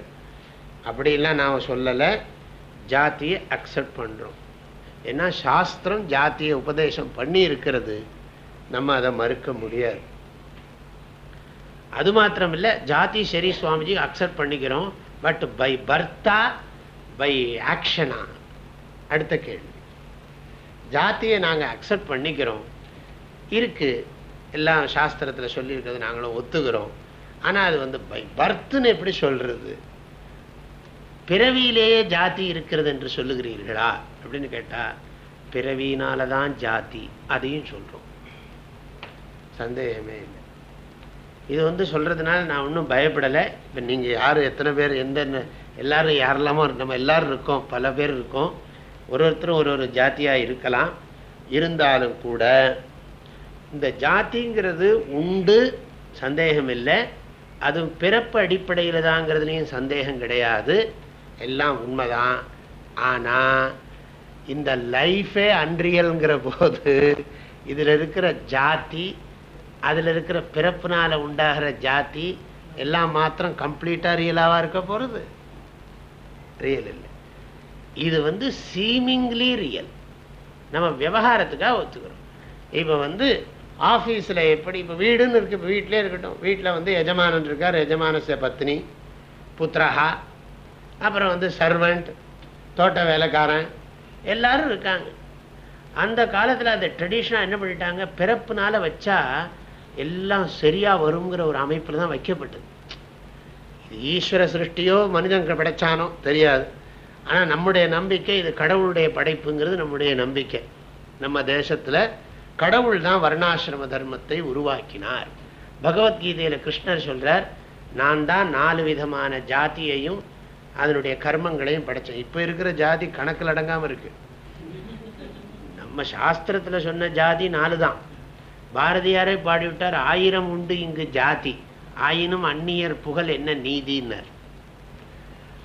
அப்படிலாம் நாம் சொல்லலை. ஜாத்தியை அக்செப்ட் பண்ணுறோம் ஏன்னா சாஸ்திரம் ஜாத்தியை உபதேசம் பண்ணி இருக்கிறது நம்ம அதை மறுக்க முடியாது. அது மாத்திரம் இல்லை ஜாதி சரி சுவாமிஜி அக்செப்ட் பண்ணிக்கிறோம். பட் பை பர்த்தா பை ஆக்ஷனா அடுத்த கேள்வி. ஜாத்தியை நாங்கள் அக்செப்ட் பண்ணிக்கிறோம். இருக்கு. எல்லாம் சாஸ்திரத்தில் சொல்லியிருக்கிறது நாங்களும் ஒத்துக்கிறோம். ஆனால் அது வந்து பை பர்த்துன்னு எப்படி சொல்றது? பிறவியிலேயே ஜாதி இருக்கிறது என்று சொல்லுகிறீர்களா? அப்படின்னு கேட்டா பிறவியினால தான் ஜாதி. அதையும் சொல்றோம். சந்தேகமே இல்லை. இது வந்து சொல்கிறதுனால நான் ஒன்றும் பயப்படலை. இப்போ நீங்கள் யார் எத்தனை பேர் எந்த எல்லாரும் யாரெல்லாமோ நம்ம எல்லாரும் இருக்கோம் பல பேர் இருக்கோம். ஒரு ஒருத்தரும் ஒரு ஒரு ஜாத்தியாக இருக்கலாம். இருந்தாலும் கூட இந்த ஜாதிங்கிறது உண்டு சந்தேகம் இல்லை. அது பிறப்பு அடிப்படையில் தாங்கிறதுலேயும் சந்தேகம் கிடையாது. எல்லாம் உண்மைதான். ஆனால் இந்த லைஃபே அன்ரியல்ங்கிற போது இதில் இருக்கிற ஜாதி அதில் இருக்கிற பிறப்புனால் உண்டாகிற ஜாதி எல்லாம் மாத்திரம் கம்ப்ளீட்டாக ரியலாக இருக்க போகிறது ரியல் இல்லை. இது வந்து சீமிங்லி ரியல் நம்ம விவகாரத்துக்காக ஒத்துக்கிறோம். இப்போ வந்து ஆஃபீஸில் எப்படி இப்போ வீடுன்னு இருக்கு இப்போ வீட்டிலே இருக்கட்டும். வீட்டில் வந்து எஜமானன் இருக்கார் எஜமானச பத்னி புத்திரஹா அப்புறம் வந்து சர்வெண்ட் தோட்ட வேலைக்காரன் எல்லாரும் இருக்காங்க. அந்த காலத்தில் அந்த ட்ரெடிஷனாக என்ன பண்ணிட்டாங்க? பிறப்புனால வச்சா எல்லாம் சரியாக வருங்கிற ஒரு அமைப்பில் தான் வைக்கப்பட்டது. இது ஈஸ்வர சிருஷ்டியோ மனிதன் படைச்சானோ தெரியாது. ஆனால் நம்முடைய நம்பிக்கை இது கடவுளுடைய படைப்புங்கிறது நம்முடைய நம்பிக்கை. நம்ம தேசத்தில் கடவுள் தான் வர்ணாசிரம தர்மத்தை உருவாக்கினார். பகவத்கீதையில கிருஷ்ணர் சொல்கிறார் நான் தான் நாலு விதமான ஜாதியையும் அதனுடைய கர்மங்களையும் படைச்சேன். இப்ப இருக்கிற ஜாதி கணக்கில் அடங்காமல் இருக்கு. நம்ம சாஸ்திரத்துல சொன்ன ஜாதி நாலு தான் பாரதியாரே பாடிவிட்டார் ஆயிரம் உண்டு இங்கு ஜாதி ஆயினும் அந்நியர் புகழ் என்ன நீதினர்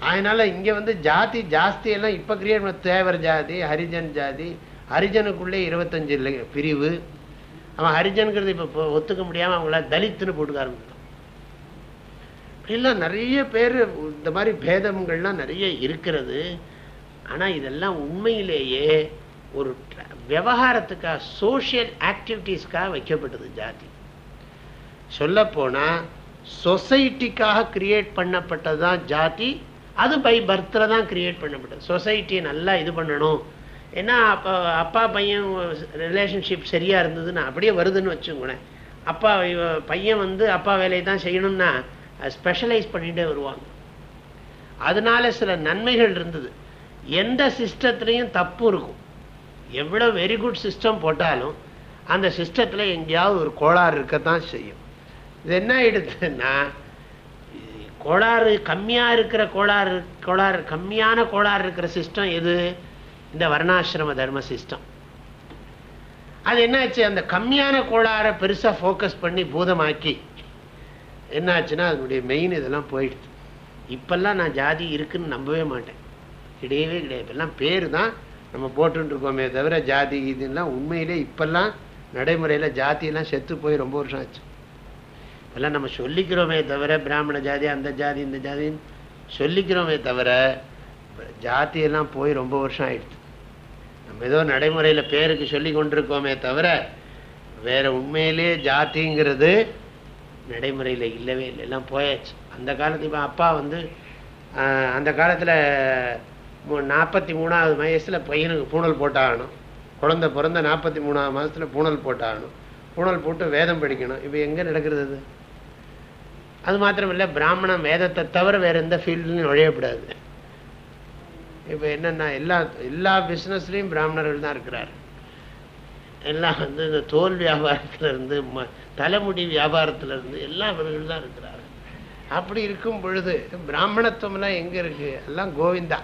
அதனால இங்க வந்து ஜாதி ஜாஸ்தி எல்லாம் இப்ப கிரியேட் பண்ண தேவர் ஜாதி ஹரிஜன் ஜாதி ஹரிஜனுக்குள்ளே இருபத்தஞ்சு இல்லை பிரிவு. அவன் ஹரிஜனுங்கிறது இப்போ ஒத்துக்க முடியாம அவங்கள தலித்துன்னு போட்டுக்க ஆரம்பிச்சிட்டான் இப்படிலாம் நிறைய பேர் இந்த மாதிரி பேதங்கள்லாம் நிறைய இருக்கிறது. ஆனா இதெல்லாம் உண்மையிலேயே ஒரு விவகாரத்துக்காக சோஷியல் ஆக்டிவிட்டீஸ்க்காக வைக்கப்பட்டது ஜாதி. சொல்லப்போனால் சொசைட்டிக்காக கிரியேட் பண்ணப்பட்டது தான் ஜாதி அது பை பர்த்தில் தான் கிரியேட் பண்ணப்பட்டது. சொசைட்டியை நல்லா இது பண்ணணும். ஏன்னா அப்போ அப்பா பையன் ரிலேஷன்ஷிப் சரியாக இருந்ததுன்னா அப்படியே வருதுன்னு வச்சுக்கோங்களேன். அப்பா பையன் வந்து அப்பா வேலையை தான் செய்யணும்னா ஸ்பெஷலைஸ் பண்ணிகிட்டே வருவாங்க. அதனால சில நன்மைகள் இருந்தது. எந்த சிஸ்டத்துலேயும் தப்பு இருக்கும். எவ்வளோ வெரி குட் சிஸ்டம் போட்டாலும் அந்த சிஸ்டத்தில் எங்கேயாவது ஒரு கோளாறு இருக்கத்தான் செய்யும். இது என்ன ஆயிடுதுன்னா கோளாறு கம்மியாக இருக்கிற கோளாறு கோளாறு கம்மியான கோளாறு இருக்கிற சிஸ்டம் எது? இந்த வர்ணாசிரம தர்ம சிஸ்டம் அது என்னாச்சு? அந்த கம்மியான கோளாறை பெருசா ஃபோக்கஸ் பண்ணி பூதமாக்கி என்னாச்சுன்னா அதனுடைய மெயின் இதெல்லாம் போயிடுது. இப்பெல்லாம் நான் ஜாதி இருக்குன்னு நம்பவே மாட்டேன். கிடையவே கிடையாது. இப்பெல்லாம் பேர் தான் நம்ம போட்டுருக்கோமே தவிர ஜாதி இதெல்லாம் உண்மையிலே இப்பெல்லாம் நடைமுறையில் ஜாதியெல்லாம் செத்து போய் ரொம்ப வருஷம் ஆச்சு. இதெல்லாம் நம்ம சொல்லிக்கிறோமே தவிர பிராமண ஜாதி அந்த ஜாதி இந்த ஜாதின்னு சொல்லிக்கிறோமே தவிர ஜாதியெல்லாம் போய் ரொம்ப வருஷம் ஆயிடுச்சு. நம்ம ஏதோ நடைமுறையில் பேருக்கு சொல்லி கொண்டிருக்கோமே தவிர வேற உண்மையிலேயே ஜாதிங்கிறது நடைமுறையில் இல்லவே இல்லை. எல்லாம் போயாச்சு. அந்த காலத்து இப்போ அப்பா வந்து அந்த காலத்தில் நாற்பத்தி மூணாவது வயசில் பையனுக்கு பூணல் போட்டாகணும். குழந்தை பிறந்த நாற்பத்தி மூணாவது மாதத்தில் பூணல் போட்டாகணும். பூணல் போட்டு வேதம் படிக்கணும். இப்போ எங்கே நடக்கிறது அது? அது மாத்திரமில்லை பிராமணம் வேதத்தை தவிர வேற எந்த ஃபீல்டுலையும் நுழையப்படாது. இப்போ என்னென்னா எல்லா எல்லா பிஸ்னஸ்லேயும் பிராமணர்கள் தான் இருக்கிறார். எல்லாம் வந்து இந்த தோல் வியாபாரத்துல இருந்து ம- தலைமுடி வியாபாரத்துல இருந்து எல்லாம் இவர்கள் தான் இருக்கிறார் அப்படி இருக்கும் பொழுது பிராமணத்துவம்லாம் எங்கே எங்க இருக்கு? எல்லாம் கோவிந்தா.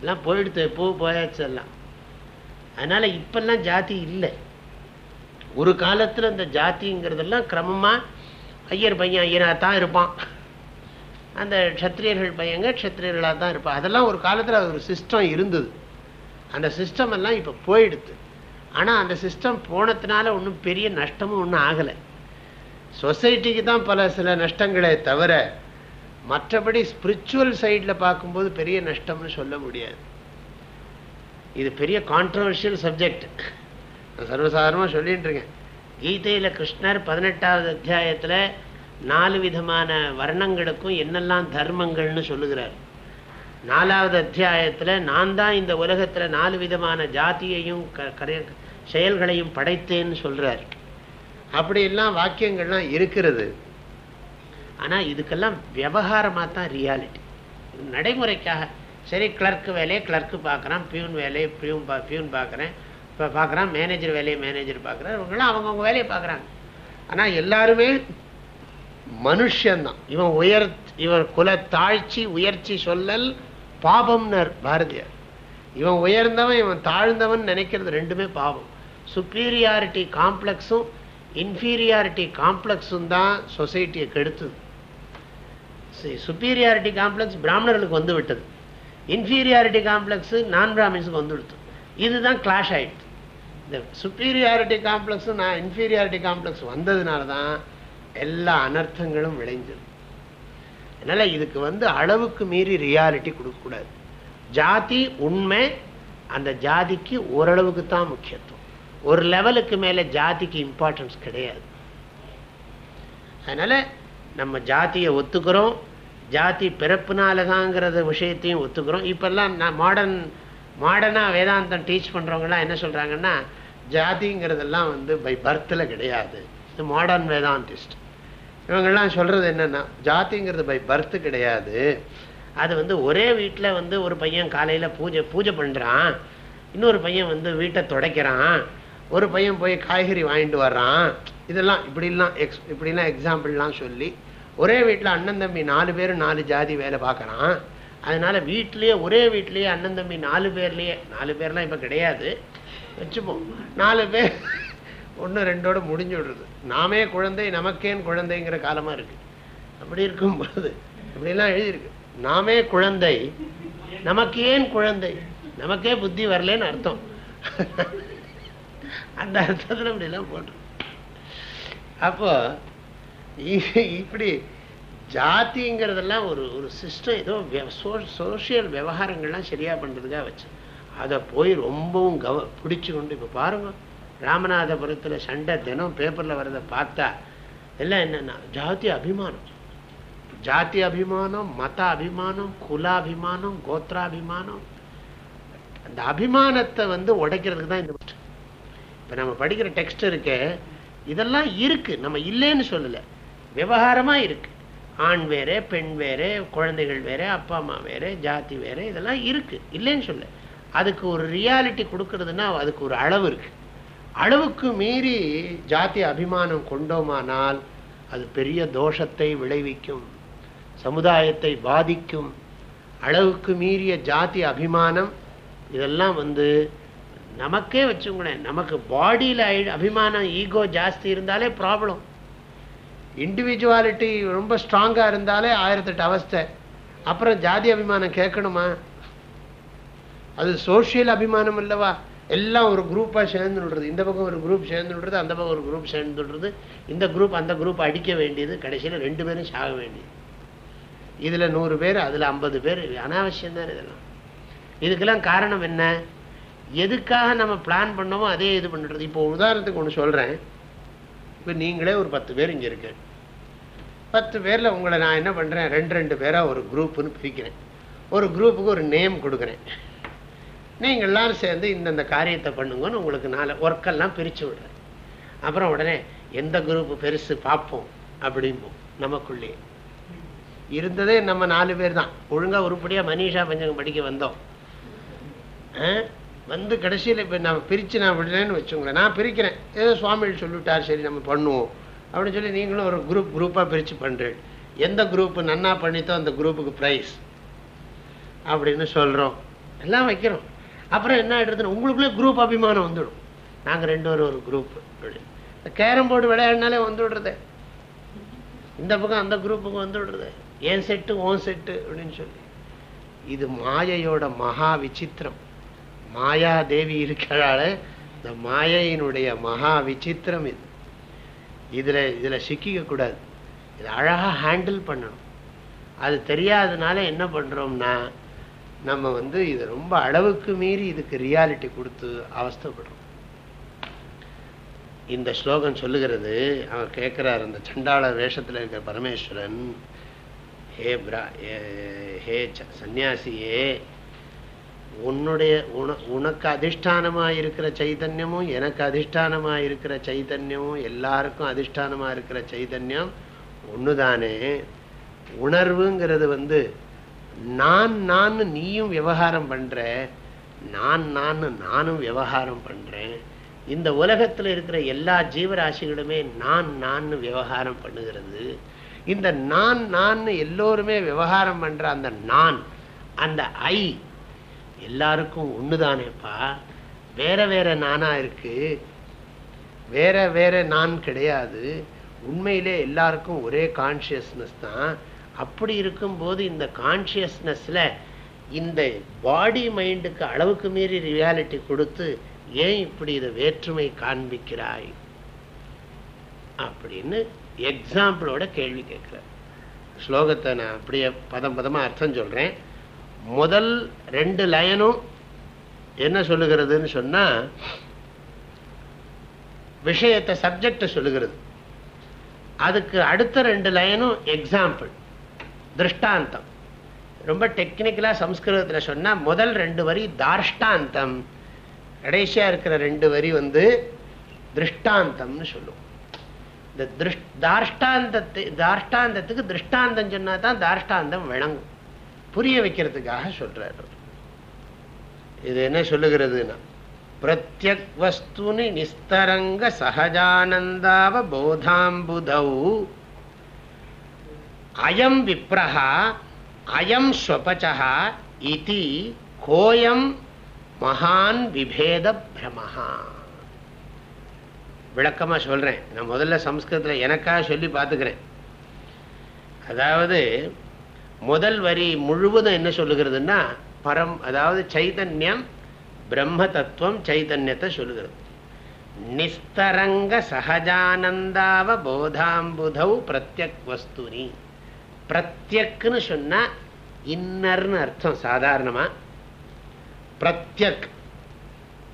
எல்லாம் போயிடுத்து எப்போ போயாச்சு எல்லாம். அதனால் இப்பெல்லாம் ஜாதி இல்லை. ஒரு காலத்தில் இந்த ஜாதிங்கிறதெல்லாம் கிரமமாக ஐயர் பையன் ஐயனாக தான் இருப்பான். அந்த க்ஷத்திரியர்கள் பையங்க க்ஷத்திரியர்களாக தான் இருப்பான். அதெல்லாம் ஒரு காலத்தில் அது ஒரு சிஸ்டம் இருந்தது. அந்த சிஸ்டம் எல்லாம் இப்போ போயிடுது ஆனால் அந்த சிஸ்டம் போனதுனால ஒன்றும் பெரிய நஷ்டமும் ஒன்றும் ஆகலை. சொசைட்டிக்கு தான் பல சில நஷ்டங்களே தவிர மற்றபடி ஸ்பிரிச்சுவல் சைடில் பார்க்கும்போது பெரிய நஷ்டம்னு சொல்ல முடியாது. இது பெரிய கான்ட்ரவர்ஷியல் சப்ஜெக்ட் நான் சர்வசாதாரணமாக சொல்லிட்டு இருக்கேன். கீதையில் கிருஷ்ணர் பதினெட்டாவது அத்தியாயத்தில் நாலு விதமான வர்ணங்களுக்கும் என்னெல்லாம் தர்மங்கள்னு சொல்லுகிறார். நாலாவது அத்தியாயத்தில் நான் தான் இந்த உலகத்தில் நாலு விதமான ஜாதியையும் க- செயல்களையும் படைத்தேன்னு சொல்கிறார் அப்படியெல்லாம் வாக்கியங்கள்லாம் இருக்கிறது. ஆனால் இதுக்கெல்லாம் விவகாரமாக தான் ரியாலிட்டி நடைமுறைக்காக சரி கிளர்க்கு வேலையை கிளர்க்கு பார்க்குறான் பியூன் வேலையை பியூன் பா பியூன் பார்க்குறேன் இப்போ பார்க்குறான் மேனேஜர் வேலையை மேனேஜர் பார்க்குறேன் இவங்கெல்லாம் அவங்கவுங்க வேலையை பார்க்குறாங்க. ஆனால் எல்லாருமே மனுஷன்தான். இவன் உயர் இவன் குல தாழ்ச்சி உயர்ச்சி சொல்லல் பாபம்னர் பாரதியார். இவன் உயர்ந்தவன் இவன் தாழ்ந்தவன் நினைக்கிறது ரெண்டுமே பாவம் சுப்பீரியாரிட்டி காம்ப்ளெக்ஸும் இன்ஃபீரியாரிட்டி காம்ப்ளெக்ஸும் தான் சொசைட்டியை கெடுத்துது. சுப்பீரியாரிட்டி காம்ப்ளெக்ஸ் பிராமணர்களுக்கு வந்து விட்டது இன்ஃபீரியாரிட்டி காம்ப்ளெக்ஸ் நான் பிராமின்ஸுக்கு வந்து விடுத்து இதுதான் கிளாஷ் ஆயிடுது இந்த சுப்பீரியாரிட்டி காம்ப்ளெக்ஸும் நான் இன்ஃபீரியாரிட்டி காம்ப்ளெக்ஸ் வந்ததுனால தான் எல்லா அனர்த்தங்களும் விளைஞ்சது அதனால் இதுக்கு வந்து அளவுக்கு மீறி ரியாலிட்டி கொடுக்கக்கூடாது ஜாதி உண்மை அந்த ஜாதிக்கு ஓரளவுக்கு தான் முக்கியத்துவம் ஒரு லெவலுக்கு மேலே ஜாதிக்கு இம்பார்ட்டன்ஸ் கிடையாது அதனால் நம்ம ஜாதியை ஒத்துக்கிறோம் ஜாதி பிறப்புனால தாங்கிறத விஷயத்தையும் ஒத்துக்கிறோம். இப்போல்லாம் நான் மாடர்ன் மாடர்னாக வேதாந்தம் டீச் பண்ணுறவங்கலாம் என்ன சொல்கிறாங்கன்னா ஜாதிங்கிறதெல்லாம் வந்து பை பர்த்தில் கிடையாது. இது மாடர்ன் வேதாந்திஸ்ட் இவங்கெல்லாம் சொல்கிறது என்னென்னா ஜாதிங்கிறது பை பர்த்து கிடையாது. அது வந்து ஒரே வீட்டில் வந்து ஒரு பையன் காலையில் பூஜை பூஜை பண்ணுறான் இன்னொரு பையன் வந்து வீட்டை துடைக்கிறான். ஒரு பையன் போய் காய்கறி வாங்கிட்டு வர்றான். இதெல்லாம் இப்படிலாம் எக்ஸ் இப்படிலாம் எக்ஸாம்பிள்லாம் சொல்லி ஒரே வீட்டில் அண்ணன் தம்பி நாலு பேர் நாலு ஜாதி வேலை பார்க்குறான். அதனால வீட்லேயே ஒரே வீட்லேயே அண்ணன் தம்பி நாலு பேர்லேயே நாலு பேர்லாம் இப்போ கிடையாது. வச்சுப்போம். நாலு பேர் ஒன்று ரெண்டோடு முடிஞ்சு விடுறது. நாமே குழந்தை நமக்கேன் குழந்தைங்கிற காலமாக இருக்குது அப்படி இருக்கும்போது இப்படிலாம் எழுதியிருக்கு. நாமே குழந்தை நமக்கு ஏன் குழந்தை நமக்கே புத்தி வரலன்னு அர்த்தம். அந்த அர்த்தத்தில் இப்படிலாம் போட்டு அப்போ இப்படி ஜாதிங்கிறதெல்லாம் ஒரு ஒரு சிஸ்டம் ஏதோ சோசியல் விவகாரங்கள்லாம் சரியா பண்ணுறதுக்காக வச்சு. அதை போய் ரொம்பவும் கவ பிடிச்சு கொண்டு இப்போ பாருங்கள் ராமநாதபுரத்தில் சண்டை தினம் பேப்பரில் வரதை பார்த்தா எல்லாம் என்னென்னா ஜாதி அபிமானம். ஜாதி அபிமானம் மத அபிமானம் குலாபிமானம் கோத்ராபிமானம் அந்த அபிமானத்தை வந்து உடைக்கிறதுக்கு தான் இந்த இப்போ நம்ம படிக்கிற டெக்ஸ்ட் இருக்கு இதெல்லாம் இருக்கு. நம்ம இல்லைன்னு சொல்லலை. விவகாரமாக இருக்கு. ஆண் வேறு பெண் வேறு குழந்தைகள் வேறு அப்பா அம்மா வேறு ஜாதி வேறு இதெல்லாம் இருக்குது இல்லைன்னு சொல்ல அதுக்கு ஒரு ரியாலிட்டி கொடுக்கறதுன்னா அதுக்கு ஒரு அளவு இருக்குது அளவுக்கு மீறி ஜாதி அபிமானம் கொண்டோமானால் அது பெரிய தோஷத்தை விளைவிக்கும். சமுதாயத்தை பாதிக்கும். அளவுக்கு மீறிய ஜாதி அபிமானம் இதெல்லாம் வந்து நமக்கே வச்சுங்களேன். நமக்கு பாடியில் அபிமானம் ஈகோ ஜாஸ்தி இருந்தாலே ப்ராப்ளம் இண்டிவிஜுவாலிட்டி ரொம்ப ஸ்ட்ராங்காக இருந்தாலே ஆயிரத்தெட்டு அவஸ்தை. அப்புறம் ஜாதி அபிமானம் கேட்கணுமா? அது சோஷியல் அபிமானம் இல்லவா எல்லாம் ஒரு குரூப்பாக சேர்ந்து விடுறது. இந்த பக்கம் ஒரு குரூப் சேர்ந்து விடுறது அந்த பக்கம் ஒரு குரூப் சேர்ந்து விடுறது. இந்த குரூப் அந்த குரூப் அடிக்க வேண்டியது கடைசியில் ரெண்டு பேரும் சாக வேண்டியது. இதில் நூறு பேர் அதில் ஐம்பது பேர் அனாவசியம் தான் இதெல்லாம். இதுக்கெல்லாம் காரணம் என்ன? எதுக்காக நம்ம பிளான் பண்ணோமோ அதே இது பண்ணுறது இப்போ உதாரணத்துக்கு ஒன்று சொல்கிறேன் இப்போ நீங்களே ஒரு பத்து பேர் இங்கே இருக்கு பத்து பேரில் உங்களை நான் என்ன பண்ணுறேன் ரெண்டு ரெண்டு பேராக ஒரு குரூப்புன்னு பிரிக்கிறேன். ஒரு குரூப்புக்கு ஒரு நேம் கொடுக்குறேன். நீங்கள் எல்லாரும் சேர்ந்து இந்தந்த காரியத்தை பண்ணுங்கன்னு உங்களுக்கு நாலு ஒர்க்கெல்லாம் பிரித்து விடுறேன். அப்புறம் உடனே எந்த குரூப்பு பெருசு பார்ப்போம் அப்படிம்போம் நமக்குள்ளேயே இருந்ததே நம்ம நாலு பேர் தான். ஒழுங்காக உருப்படியாக மனிஷா பஞ்சகம் படிக்க வந்தோம். வந்து கடைசியில் இப்போ நான் பிரித்து நான் விடுறேன்னு வச்சுங்களேன் நான் பிரிக்கிறேன். ஏதோ சுவாமிகள் சொல்லிவிட்டார் சரி நம்ம பண்ணுவோம். அப்படின்னு சொல்லி நீங்களும் ஒரு குரூப் குரூப்பாக பிரித்து பண்ணுறேன் எந்த குரூப் நன்னா பண்ணித்தோ அந்த குரூப்புக்கு ப்ரைஸ் அப்படின்னு சொல்கிறோம் எல்லாம் வைக்கிறோம். அப்புறம் என்ன ஆகிடுதுன்னு உங்களுக்குள்ளே குரூப் அபிமானம் வந்துடும். நாங்கள் ரெண்டு பேரும் ஒரு குரூப் அப்படின்னு. கேரம் போர்டு விளையாடினாலே வந்து விடுறது இந்த பக்கம் அந்த குரூப்புக்கு வந்து விடுறது ஏன் செட்டு ஓன் செட்டு அப்படின்னு சொல்லி. இது மாயையோட மகா விசித்திரம். மாயா தேவி இருக்கிறாள் இந்த மாயையினுடைய மகா விசித்திரம் இது. இதில் இதில் சிக்கிக்க கூடாது. இதை அழகாக ஹேண்டில் பண்ணணும். அது தெரியாதனால என்ன பண்ணுறோம்னா நம்ம வந்து இது ரொம்ப அளவுக்கு மீறி இதுக்கு ரியாலிட்டி கொடுத்து அவஸ்தப்படுறோம். இந்த ஸ்லோகம் சொல்லுகிறது அவர் கேட்குறார் அந்த சண்டாள வேஷத்தில் இருக்கிற பரமேஸ்வரன் ஹே பிரா ஹே சன்னியாசியே உன்னுடைய உன உனக்கு அதிஷ்டானமாக இருக்கிற சைதன்யமும் எனக்கு அதிஷ்டானமாக இருக்கிற சைதன்யமும் எல்லாருக்கும் அதிஷ்டானமாக இருக்கிற சைதன்யம் ஒன்று தானே உணர்வுங்கிறது வந்து நான் நான் நீயும் விவகாரம் பண்ணுற நான் நான் நானும் விவகாரம் பண்ணுறேன் இந்த உலகத்தில் இருக்கிற எல்லா ஜீவராசிகளுமே நான் நான் விவகாரம் பண்ணுகிறது. இந்த நான் நான் எல்லோருமே விவகாரம் பண்ணுற அந்த நான் அந்த ஐ எல்லாருக்கும் ஒன்றுதானேப்பா வேற வேற நானா இருக்கு? வேற வேற நான் கிடையாது. உண்மையிலே எல்லாருக்கும் ஒரே கான்சியஸ்னஸ் தான். அப்படி இருக்கும்போது இந்த கான்சியஸ்னஸில் இந்த பாடி மைண்டுக்கு அளவுக்கு மீறி ரியாலிட்டி கொடுத்து ஏன் இப்படி இதை வேற்றுமை காண்பிக்கிறாய்? அப்படின்னு எக்ஸாம்பிளோட கேள்வி கேட்குற ஸ்லோகத்தை நான் அப்படியே பதம் பதமாக அர்த்தம் சொல்கிறேன் முதல் ரெண்டு லைனும் என்ன சொல்லுகிறதுன்னு சொன்னால் விஷயத்தை சப்ஜெக்டை சொல்லுகிறது. அதுக்கு அடுத்த ரெண்டு லைனும் எக்ஸாம்பிள் திருஷ்டாந்தம். ரொம்ப டெக்னிக்கலாக சம்ஸ்கிருதத்தில் சொன்னால் முதல் ரெண்டு வரி தார்ஷ்டாந்தம். கடைசியாக இருக்கிற ரெண்டு வரி வந்து திருஷ்டாந்தம்னு சொல்லுவோம். இந்த திருஷ் தார்ஷ்டாந்தத்தை தார்ஷ்டாந்தத்துக்கு திருஷ்டாந்தம் சொன்னால் தான் தார்ஷ்டாந்தம் விளங்கும். புரிய வைக்கிறதுக்காக சொல்கிறார் இது என்ன சொல்லுகிறதுனா பிரத்யக் வஸ்துனி நிஸ்தரங்க சகஜானந்தாவ போதாம்புதௌ அயம் விப்ரஹா அயம் ஸ்வபச்சா இது கோயம் மகான் விபேத பிரமஹா. விளக்கமா சொல்றேன். நான் முதல்ல சம்ஸ்கிருதத்தில் எனக்காக சொல்லி பார்த்துக்கிறேன். அதாவது முதல் வரி முழுவதும் என்ன சொல்லுகிறதுன்னா பரம் அதாவது சைதன்யம் பிரம்ம தத்துவம் சைதன்யத்தை சொல்லுகிறது. நிஸ்தரங்க சகஜானந்தாவ போதாம்புதௌ பிரத்யக் வஸ்துனி பிரத்யக்னு சொன்னால் இன்னர்னு அர்த்தம் சாதாரணமாக பிரத்யக்.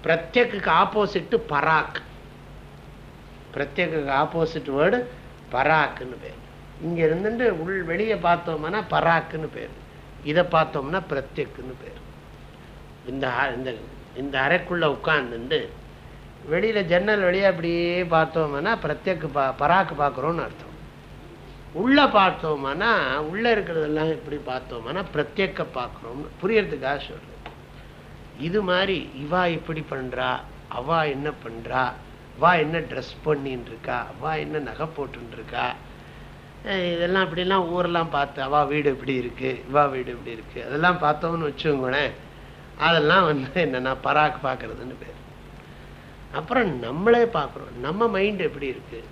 பிரத்யக்குக்கு ஆப்போசிட்டு பராக். பிரத்யக்கு ஆப்போசிட் வேர்டு பராக்குன்னு பேர். இங்கே இருந்துட்டு உள் வெளியே பார்த்தோம்னா பராக்குன்னு பேர். இதை பார்த்தோம்னா பிரத்யக்குன்னு பேர். இந்த இந்த இந்த அறைக்குள்ளே உட்கார்ந்துட்டு வெளியில் ஜன்னல் வெளியே அப்படியே பார்த்தோம்னா பிரத்யக்கு பா பராக்கு பார்க்குறோன்னு அர்த்தம். உள்ளே பார்த்தோம்னா உள்ளே இருக்கிறதெல்லாம் இப்படி பார்த்தோம்னா பிரத்யக்க பார்க்குறோம்னு புரியறதுக்காக சொல்றேன் இது மாதிரி இவா இப்படி பண்ணுறா அவா என்ன பண்ணுறா வா என்ன ட்ரெஸ் பண்ணின்னு இருக்கா வா என்ன நகை போட்டுன்னு இருக்கா இதெல்லாம் இப்படிலாம் ஊரெல்லாம் பார்த்து அவா வீடு இப்படி இருக்குது இவா வீடு இப்படி இருக்குது அதெல்லாம் பார்த்தோம்னு வச்சுக்கோங்களேன் அதெல்லாம் வந்து என்னென்னா பராக் பார்க்கறதுன்னு பேர். அப்புறம் நம்மளே பார்க்குறோம் நம்ம மைண்ட் எப்படி இருக்குது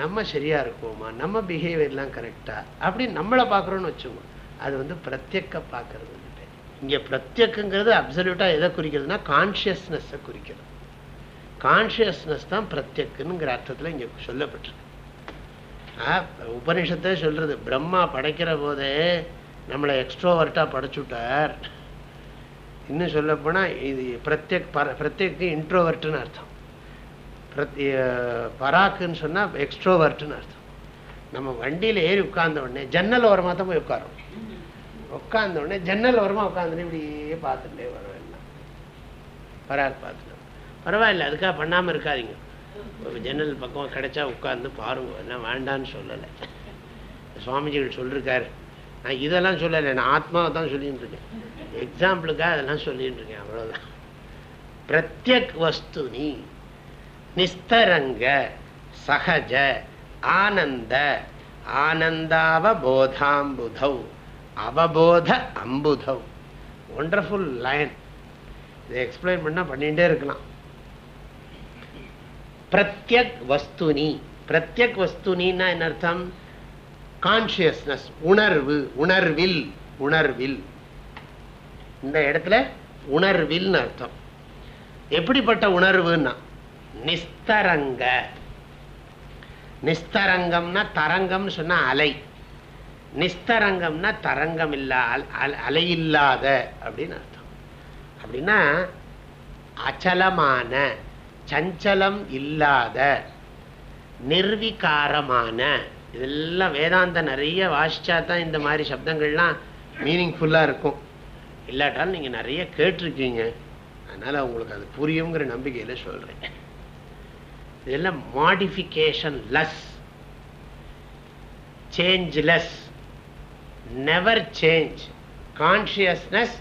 நம்ம சரியாக இருக்குவோமா? நம்ம பிஹேவியர்லாம் கரெக்டாக அப்படி நம்மளை பார்க்குறோன்னு வச்சுக்கோங்க. அது வந்து பிரத்யக்க பார்க்கறதுன்னு பேர். இங்கே பிரத்யக்குங்கிறது அப்சல்யூட்டாக எதை குறிக்கிறதுனா கான்ஷியஸ்னஸை குறிக்கிறது. கான்ஷியஸ்னஸ் தான் பிரத்யக்குங்கிற அர்த்தத்தில் இங்கே சொல்லப்பட்டிருக்கு. உபனிஷத்தே சொல்றது. பிரம்மா படைக்கிற போதே நம்மளை எக்ஸ்ட்ரோவர்ட்டா படைச்சுட்டார். இன்னும் சொல்லப்போனால் இது இது பிரத்யக் பிரத்யக்கு இன்ட்ரோவர்ட்டுன்னு அர்த்தம். பராக்குன்னு சொன்னா எக்ஸ்ட்ரோவர்ட்னு அர்த்தம். நம்ம வண்டியில ஏறி உட்கார்ந்த உடனே ஜன்னல் ஓரமாக தான் போய் உட்காரோம். உட்கார்ந்த உடனே ஜன்னல் ஓரமா உட்காந்துட்டு இப்படியே பார்த்துட்டே வரோம் பராக் பார்த்துட்டு. பரவாயில்ல அதுக்காக பண்ணாம இருக்காதீங்க. ஜன்னல் பக்கம் கிடைச்சா உட்கார்ந்து பாருங்க. என்ன வேண்டான்னு சொல்லலை. சுவாமிஜிகள் சொல்லியிருக்காரு நான் இதெல்லாம் சொல்லலை. நான் ஆத்மாவை தான் சொல்லிட்டு இருக்கேன். எக்ஸாம்பிளுக்காக அதெல்லாம் சொல்லிட்டு இருக்கேன். அவ்வளோதான் பிரத்யக் வஸ்துனி நிஸ்தரங்க சகஜ ஆனந்த ஆனந்தாவபோதாம்புதௌ அவபோத அம்புதௌ. ஒண்டர்ஃபுல் லைன் இதை எக்ஸ்பிளைன் பண்ணா பண்ணிகிட்டே இருக்கலாம். பிரத்யக் வஸ்துனி பிரத்யக் வஸ்துனின்னா என்ன அர்த்தம் கான்சியஸ்னஸ் உணர்வு உணர்வில் உணர்வில் இந்த இடத்துல உணர்வில் அர்த்தம். எப்படிப்பட்ட உணர்வுன்னா நிஸ்தரங்க. நிஸ்தரங்கம்னா தரங்கம்னு சொன்னா அலை. நிஸ்தரங்கம்னா தரங்கம் இல்லா அலை இல்லாத அப்படின்னு அர்த்தம். அப்படின்னா அச்சலமான சஞ்சலம் இல்லாத நிர்விகாரமான இதெல்லாம் வேதாந்த நிறைய வாசிச்சா தான் இந்த மாதிரி சப்தங்கள்லாம் மீனிங்ஃபுல்லாக இருக்கும். இல்லாட்டாலும் நீங்கள் நிறைய கேட்டிருக்கீங்க. அதனால் உங்களுக்கு அது புரியுங்கிற நம்பிக்கையில் சொல்கிறேன் இதெல்லாம் modification less change less never change consciousness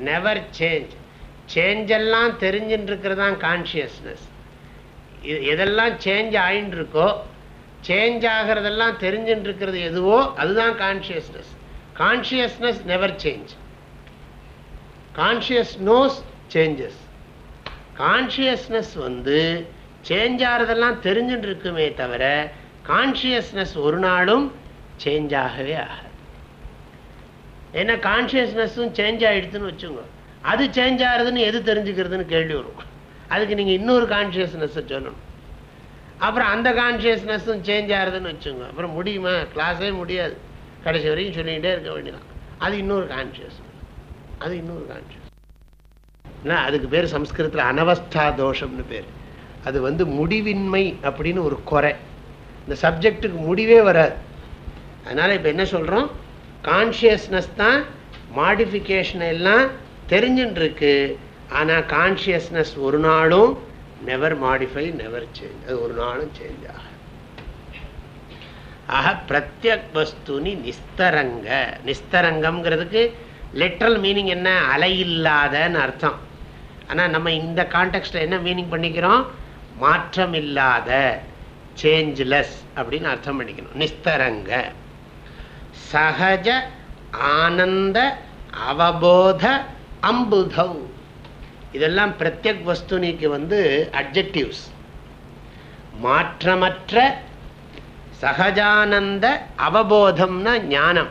never change சேஞ்செல்லாம் தெரிஞ்சுட்டு இருக்கிறதான் தான் இது எதெல்லாம் சேஞ்ச் ஆயின்னு இருக்கோ சேஞ்ச் ஆகிறதெல்லாம் தெரிஞ்சுட்டு இருக்கிறது எதுவோ அதுதான் consciousness consciousness never change conscious knows changes consciousness வந்து சேஞ்ச் ஆகிறதெல்லாம் தெரிஞ்சுட்டு இருக்குமே தவிர கான்ஷியஸ்னஸ் ஒரு நாளும் சேஞ்ச் ஆகவே ஆகாது. ஏன்னா கான்ஷியஸ்னஸும் சேஞ்ச் ஆகிடுதுன்னு வச்சுங்க அது சேஞ்ச் ஆகுறதுன்னு எது தெரிஞ்சுக்கிறதுன்னு கேள்வி வரும். அதுக்கு நீங்கள் இன்னொரு கான்ஷியஸ்னஸை சொல்லணும். அப்புறம் அந்த கான்ஷியஸ்னஸும் சேஞ்ச் ஆகுதுன்னு வச்சுங்க அப்புறம் முடியுமா? கிளாஸே முடியாது. கடைசி வரைக்கும் சொல்லிக்கிட்டே இருக்க வேண்டியதான் அது இன்னொரு கான்ஷியஸ் அது இன்னொரு கான்ஷியஸ் அதுக்கு பேர் சம்ஸ்கிருதத்தில் அனவஸ்தா தோஷம்னு பேர். அது வந்து முடிவின்மை அப்படின்னு ஒரு குறை. இந்த சப்ஜெக்டுக்கு முடிவே வராது. அதனால் இப்போ என்ன சொல்கிறோம் கான்ஷியஸ்னஸ் தான் மாடிஃபிகேஷன் எல்லாம் தெரிஞ்சுட்டு இருக்கு ஆனால் கான்ஷியஸ்னஸ் ஒரு நாளும் நெவர் மாடிஃபை நெவர் சேஞ்ச் அது ஒரு நாளும் சேஞ்ச் ஆக ஆக பிரத்யக் வஸ்துனி நிஸ்தரங்க. நிஸ்தரங்கம்ங்கிறதுக்கு லிட்ரல் மீனிங் என்ன? அலை இல்லாதன்னு அர்த்தம். ஆனால் நம்ம இந்த கான்டெக்ட்ல என்ன மீனிங் பண்ணிக்கிறோம்? மாற்றம் இல்லாத சேஞ்ச்லெஸ் அப்படின்னு அர்த்தம் பண்ணிக்கணும். நிஸ்தரங்க. சகஜ ஆனந்த அவபோத அம்புதௌ இதெல்லாம் பிரத்யக் வஸ்துனிக்கு வந்து அப்ஜெக்டிவ்ஸ் மாற்றமற்ற சகஜானந்த அவபோதம்னா ஞானம்.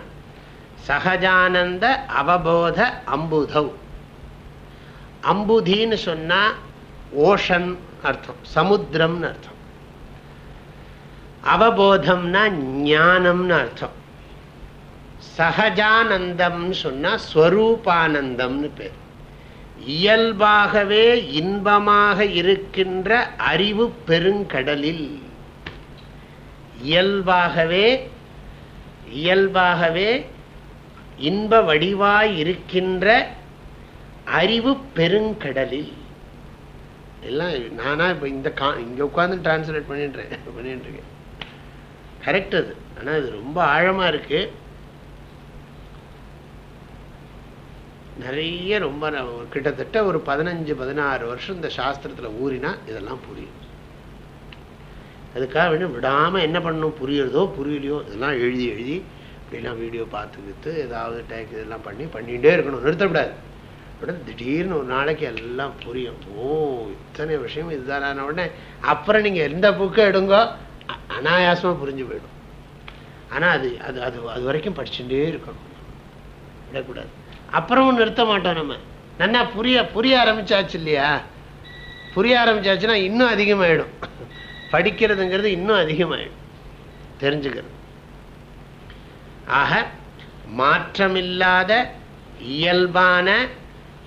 சகஜானந்த அவபோத அம்புதவ் அம்புதின்னு சொன்னா ஓஷன் அர்த்தம் சமுத்திரம்னு அர்த்தம். அவபோதம்னா ஞானம்னு அர்த்தம். சகஜானந்தம்னு சொன்னா ஸ்வரூபானந்தம்னு பேர். இயல்பாகவே இன்பமாக இருக்கின்ற அறிவு பெருங்கடலில். இயல்பாகவே இயல்பாகவே இன்ப வடிவாய் இருக்கின்ற அறிவு பெருங்கடலில். எல்லாம் நானா இப்போ இந்த கா இங்கே உட்காந்து டிரான்ஸ்லேட் பண்ணிட்டுறேன் பண்ணிட்டு இருக்கேன். கரெக்ட் அது. ஆனால் இது ரொம்ப ஆழமாக இருக்கு. நிறைய ரொம்ப கிட்டத்தட்ட ஒரு பதினஞ்சு பதினாறு வருஷம் இந்த சாஸ்திரத்தில் ஊறினா இதெல்லாம் புரியும். அதுக்காக வேணும் விடாமல் என்ன பண்ணணும் புரியுறதோ புரியலையோ இதெல்லாம் எழுதி எழுதி இப்படிலாம் வீடியோ பார்த்துக்கிட்டு ஏதாவது டேக் இதெல்லாம் பண்ணி பண்ணிகிட்டே இருக்கணும். நிறுத்தக்கூடாது. உடனே திடீர்னு ஒரு நாளைக்கு எல்லாம் புரியும். ஓ இத்தனை விஷயம் இதுதான உடனே அப்புறம் நீங்கள் எந்த புக்கை எடுங்கோ? அனாயாசமாக புரிஞ்சு போயிடும். ஆனால் அது அது அது அது வரைக்கும் படிச்சுட்டே இருக்கணும். விடக்கூடாது. அப்புறமும் நிறுத்த மாட்டோம் நம்ம. நல்லா புரிய புரிய ஆரம்பிச்சாச்சு இல்லையா? புரிய ஆரம்பிச்சாச்சுன்னா இன்னும் அதிகமாயிடும். படிக்கிறதுங்கிறது இன்னும் அதிகமாயிடும். தெரிஞ்சுக்கிறது ஆக மாற்றமில்லாத இயல்பான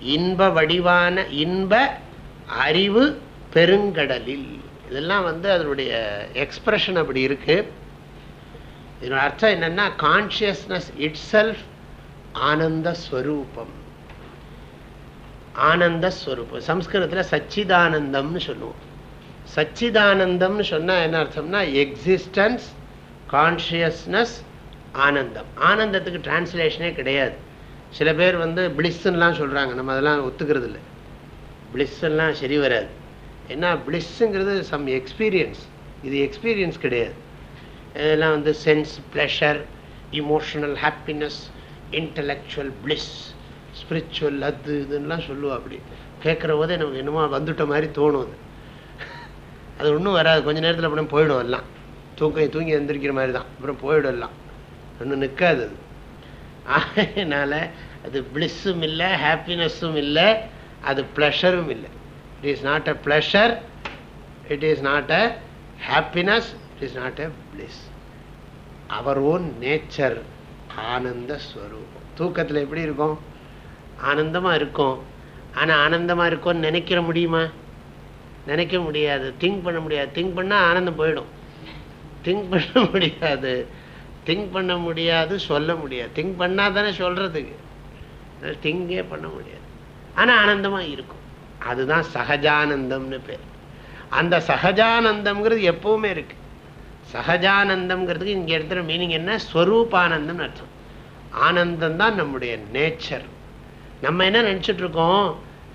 இன்ப வடிவான இன்ப அறிவு பெருங்கடலில். இதெல்லாம் வந்து அதனுடைய எக்ஸ்பிரஷன் அப்படி இருக்கு. இதனோட அர்த்தம் என்னன்னா கான்சியஸ்னஸ் இட் செல்ஃப் ஆனந்த ஸ்வரூபம் ஆனந்த ஸ்வரூபம் சம்ஸ்கிருதத்தில் சச்சிதானந்தம்னு சொல்லுவோம். சச்சிதானந்தம்னு சொன்னால் என்ன அர்த்தம்னா எக்ஸிஸ்டன்ஸ் கான்ஷியஸ்னஸ் ஆனந்தம். ஆனந்தத்துக்கு டிரான்ஸ்லேஷனே கிடையாது. சில பேர் வந்து பிளிஸ்லாம் சொல்கிறாங்க நம்ம அதெல்லாம் ஒத்துக்கிறது இல்லை பிளிஸ்ஸெல்லாம் சரி வராது. ஏன்னா பிளிஸ்ஸுங்கிறது சம் எக்ஸ்பீரியன்ஸ் இது எக்ஸ்பீரியன்ஸ் கிடையாது. இதெல்லாம் வந்து sense pleasure emotional happiness intellectual bliss spiritual அது இதுன்னெலாம் சொல்லுவோம் அப்படி. கேட்குற போதே நமக்கு என்னமோ வந்துட்ட மாதிரி தோணும் அது. அது ஒன்றும் வராது. கொஞ்ச நேரத்தில் அப்புறம் போயிடும் எல்லாம். தூக்கி தூங்கி எந்திரிக்கிற மாதிரி தான். அப்புறம் போயிடும் எல்லாம். ஒன்றும் நிற்காது அது. அதனால் அது பிளிஸ்ஸும் இல்லை ஹாப்பினஸ்ஸும் இல்லை அது ப்ளஷரும் இல்லை. It is not a pleasure it is not a happiness it is not a bliss our own nature ஆனந்த ஸ்வரூபம். தூக்கத்தில் எப்படி இருக்கும்? ஆனந்தமாக இருக்கும். ஆனால் ஆனந்தமாக இருக்கும்னு நினைக்கிற முடியுமா? நினைக்க முடியாது. திங்க் பண்ண முடியாது. திங்க் பண்ணால் ஆனந்தம் போயிடும். திங்க் பண்ண முடியாது. திங்க் பண்ண முடியாது சொல்ல முடியாது. திங்க் பண்ணால் தானே சொல்கிறதுக்கு திங்கே பண்ண முடியாது. ஆனால் ஆனந்தமாக இருக்கும். அதுதான் சகஜானந்தம்னு பேர். அந்த சகஜானந்தம்ங்கிறது எப்பவுமே இருக்கு. சகஜானந்தம்ங்கிறதுக்கு இங்கே எடுத்துகிற மீனிங் என்ன? ஸ்வரூபானந்தம்னு அர்த்தம். ஆனந்தம் தான் நம்முடைய நேச்சர் நம்ம என்ன நினச்சிட்டு இருக்கோம்?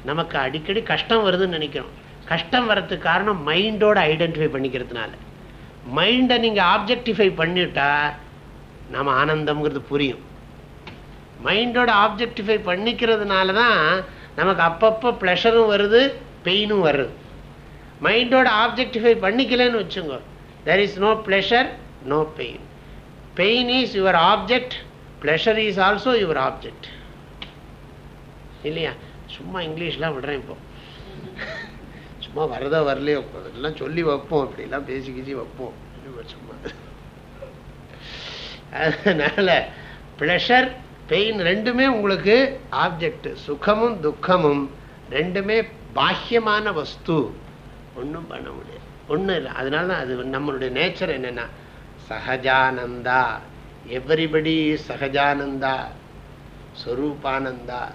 நமக்கு அடிக்கடி கஷ்டம் வருதுன்னு நினைக்கிறோம். கஷ்டம் வர்றதுக்கு காரணம் மைண்டோட ஐடென்டிஃபை பண்ணிக்கிறதுனால. மைண்டை நீங்கள் ஆப்ஜெக்டிஃபை பண்ணிட்டா நம்ம ஆனந்தம்ங்கிறது புரியும். மைண்டோட ஆப்ஜெக்டிஃபை பண்ணிக்கிறதுனால தான் நமக்கு அப்பப்போ ப்ளஷரும் வருது பெயினும் வருது. மைண்டோட ஆப்ஜெக்டிஃபை பண்ணிக்கலன்னு வச்சுங்க. There is no pleasure no pain pain is your object pleasure is also your object இல்லையா? சும்மா இங்கிலீஷ்லாம் விடுறேன் இப்போ. சும்மா வரதோ வரலையோ அதெல்லாம் சொல்லி வைப்போம் அப்படிலாம் பேசி கீசி வைப்போம். சும்மா அதனால ப்ளஷர் பெயின் ரெண்டுமே உங்களுக்கு ஆப்ஜெக்ட் சுகமும் துக்கமும் ரெண்டுமே பாஹ்யமான வஸ்து. ஒன்றும் பண்ண முடியாது. ஒன்றும் இல்லை. அதனால தான் அது நம்மளுடைய நேச்சர் என்னென்னா சகஜானந்தா. எவ்ரிபடி சகஜானந்தா. ஸ்வரூபானந்தா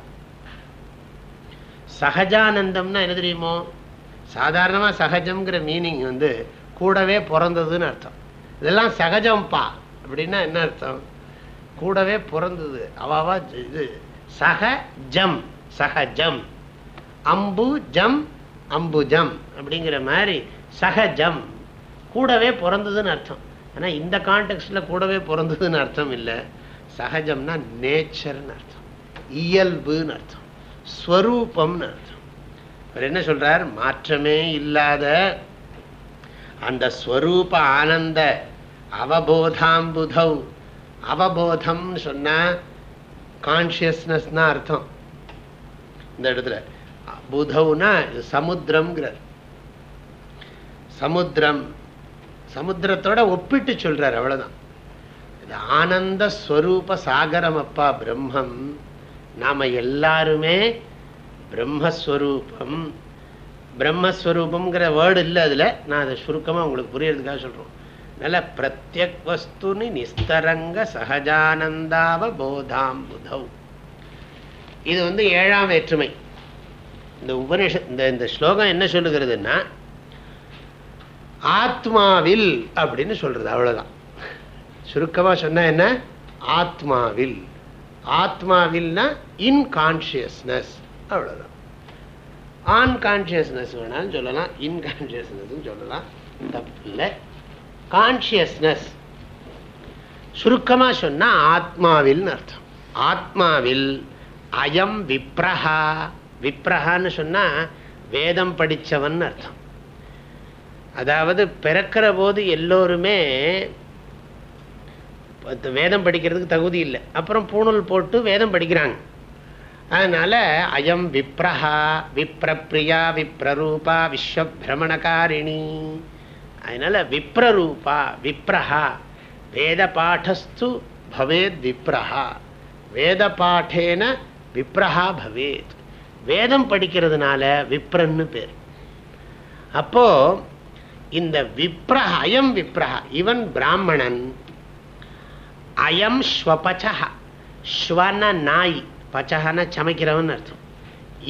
சகஜானந்தம்னா என்ன தெரியுமோ? சாதாரணமாக சகஜம்ங்கிற மீனிங் வந்து கூடவே பிறந்ததுன்னு அர்த்தம். இதெல்லாம் சகஜம்பா. அப்படின்னா என்ன அர்த்தம்? கூடவே பிறந்தது. அவாவா இது. சகஜம். சகஜம். அம்பு ஜம் அம்புஜம். அப்படிங்கிற மாதிரி சகஜம். கூடவே பிறந்ததுன்னு அர்த்தம். ஆனால் இந்த கான்டெக்ட்ல கூடவே பிறந்ததுன்னு அர்த்தம் இல்லை. சகஜம்னா நேச்சர்னு அர்த்தம். இயல்புன்னு அர்த்தம். ஸ்வரூபம்னு அர்த்தம். அவர் என்ன சொல்றார்? மாற்றமே இல்லாத அந்த ஸ்வரூப ஆனந்த அவபோதாம்புதவ். அவபோதம்னு சொன்னா கான்சியஸ்னஸ் தான் அர்த்தம். இந்த இடத்துல புதவுனா சமுத்திரம்ங்கிறார். சமுத்திரம் சமுத்திரத்தோட ஒப்பிட்டு சொல்றார் அவ்வளவுதான். இது ஆனந்த ஸ்வரூப சாகரம் அப்பா பிரம்மம். நாம எல்லாருமே பிரம்மஸ்வரூபம். பிரம்மஸ்வரூபம்ங்கிற வேர்டு இல்லை அதில். நான் அதை சுருக்கமாக உங்களுக்கு புரியறதுக்காக சொல்கிறோம் நல்ல பிரத்யக் வஸ்துனி நிஸ்தரங்க சகஜானந்தாவ போதாம் புதவ் இது வந்து ஏழாம் வேற்றுமை. இந்த உபனிஷ இந்த இந்த ஸ்லோகம் என்ன சொல்லுகிறதுன்னா ஆத்மாவில் அப்படின்னு சொல்றது அவ்வளவுதான். சுருக்கமா சொன்ன என்ன? ஆத்மாவில். ஆத்மாவில்னா இன்கான்சியஸ்னஸ் அவ்வளவுதான். ஆன்கான்சியஸ்னஸ் வேணாலும் சொல்லலாம் இன்கான்சியஸ்னஸ் சொல்லலாம் தப்பு இல்லை கான்சியஸ்னஸ் சுருக்கமா சொன்னா ஆத்மாவில் அர்த்தம். ஆத்மாவில் அயம் விப்ரஹா. விப்ரஹான்னு சொன்னா வேதம் படித்தவன் அர்த்தம். அதாவது பிறக்கிற போது எல்லோருமே வேதம் படிக்கிறதுக்கு தகுதி இல்லை. அப்புறம் பூணூல் போட்டு வேதம் படிக்கிறாங்க. அதனால அயம் விப்ரஹா விப்ரப்ரியா விப்ரரூபா விஸ்வபிரமணகாரிணி. அதனால விப்ரரூபா விப்ரஹா வேத பாடஸ்து பவேத் விப்ரஹா. வேத பாட்டேன விப்ரஹா பவேத். வேதம் படிக்கிறதுனால விப்ரன்னு பேர். அப்போது இந்த விப்ரஹ அயம் விப்ரஹ இவன் பிராமணன். அயம் ஸ்வபச்சா ஸ்வன நாய் பச்சகன சமைக்கிறவன் அர்த்தம்.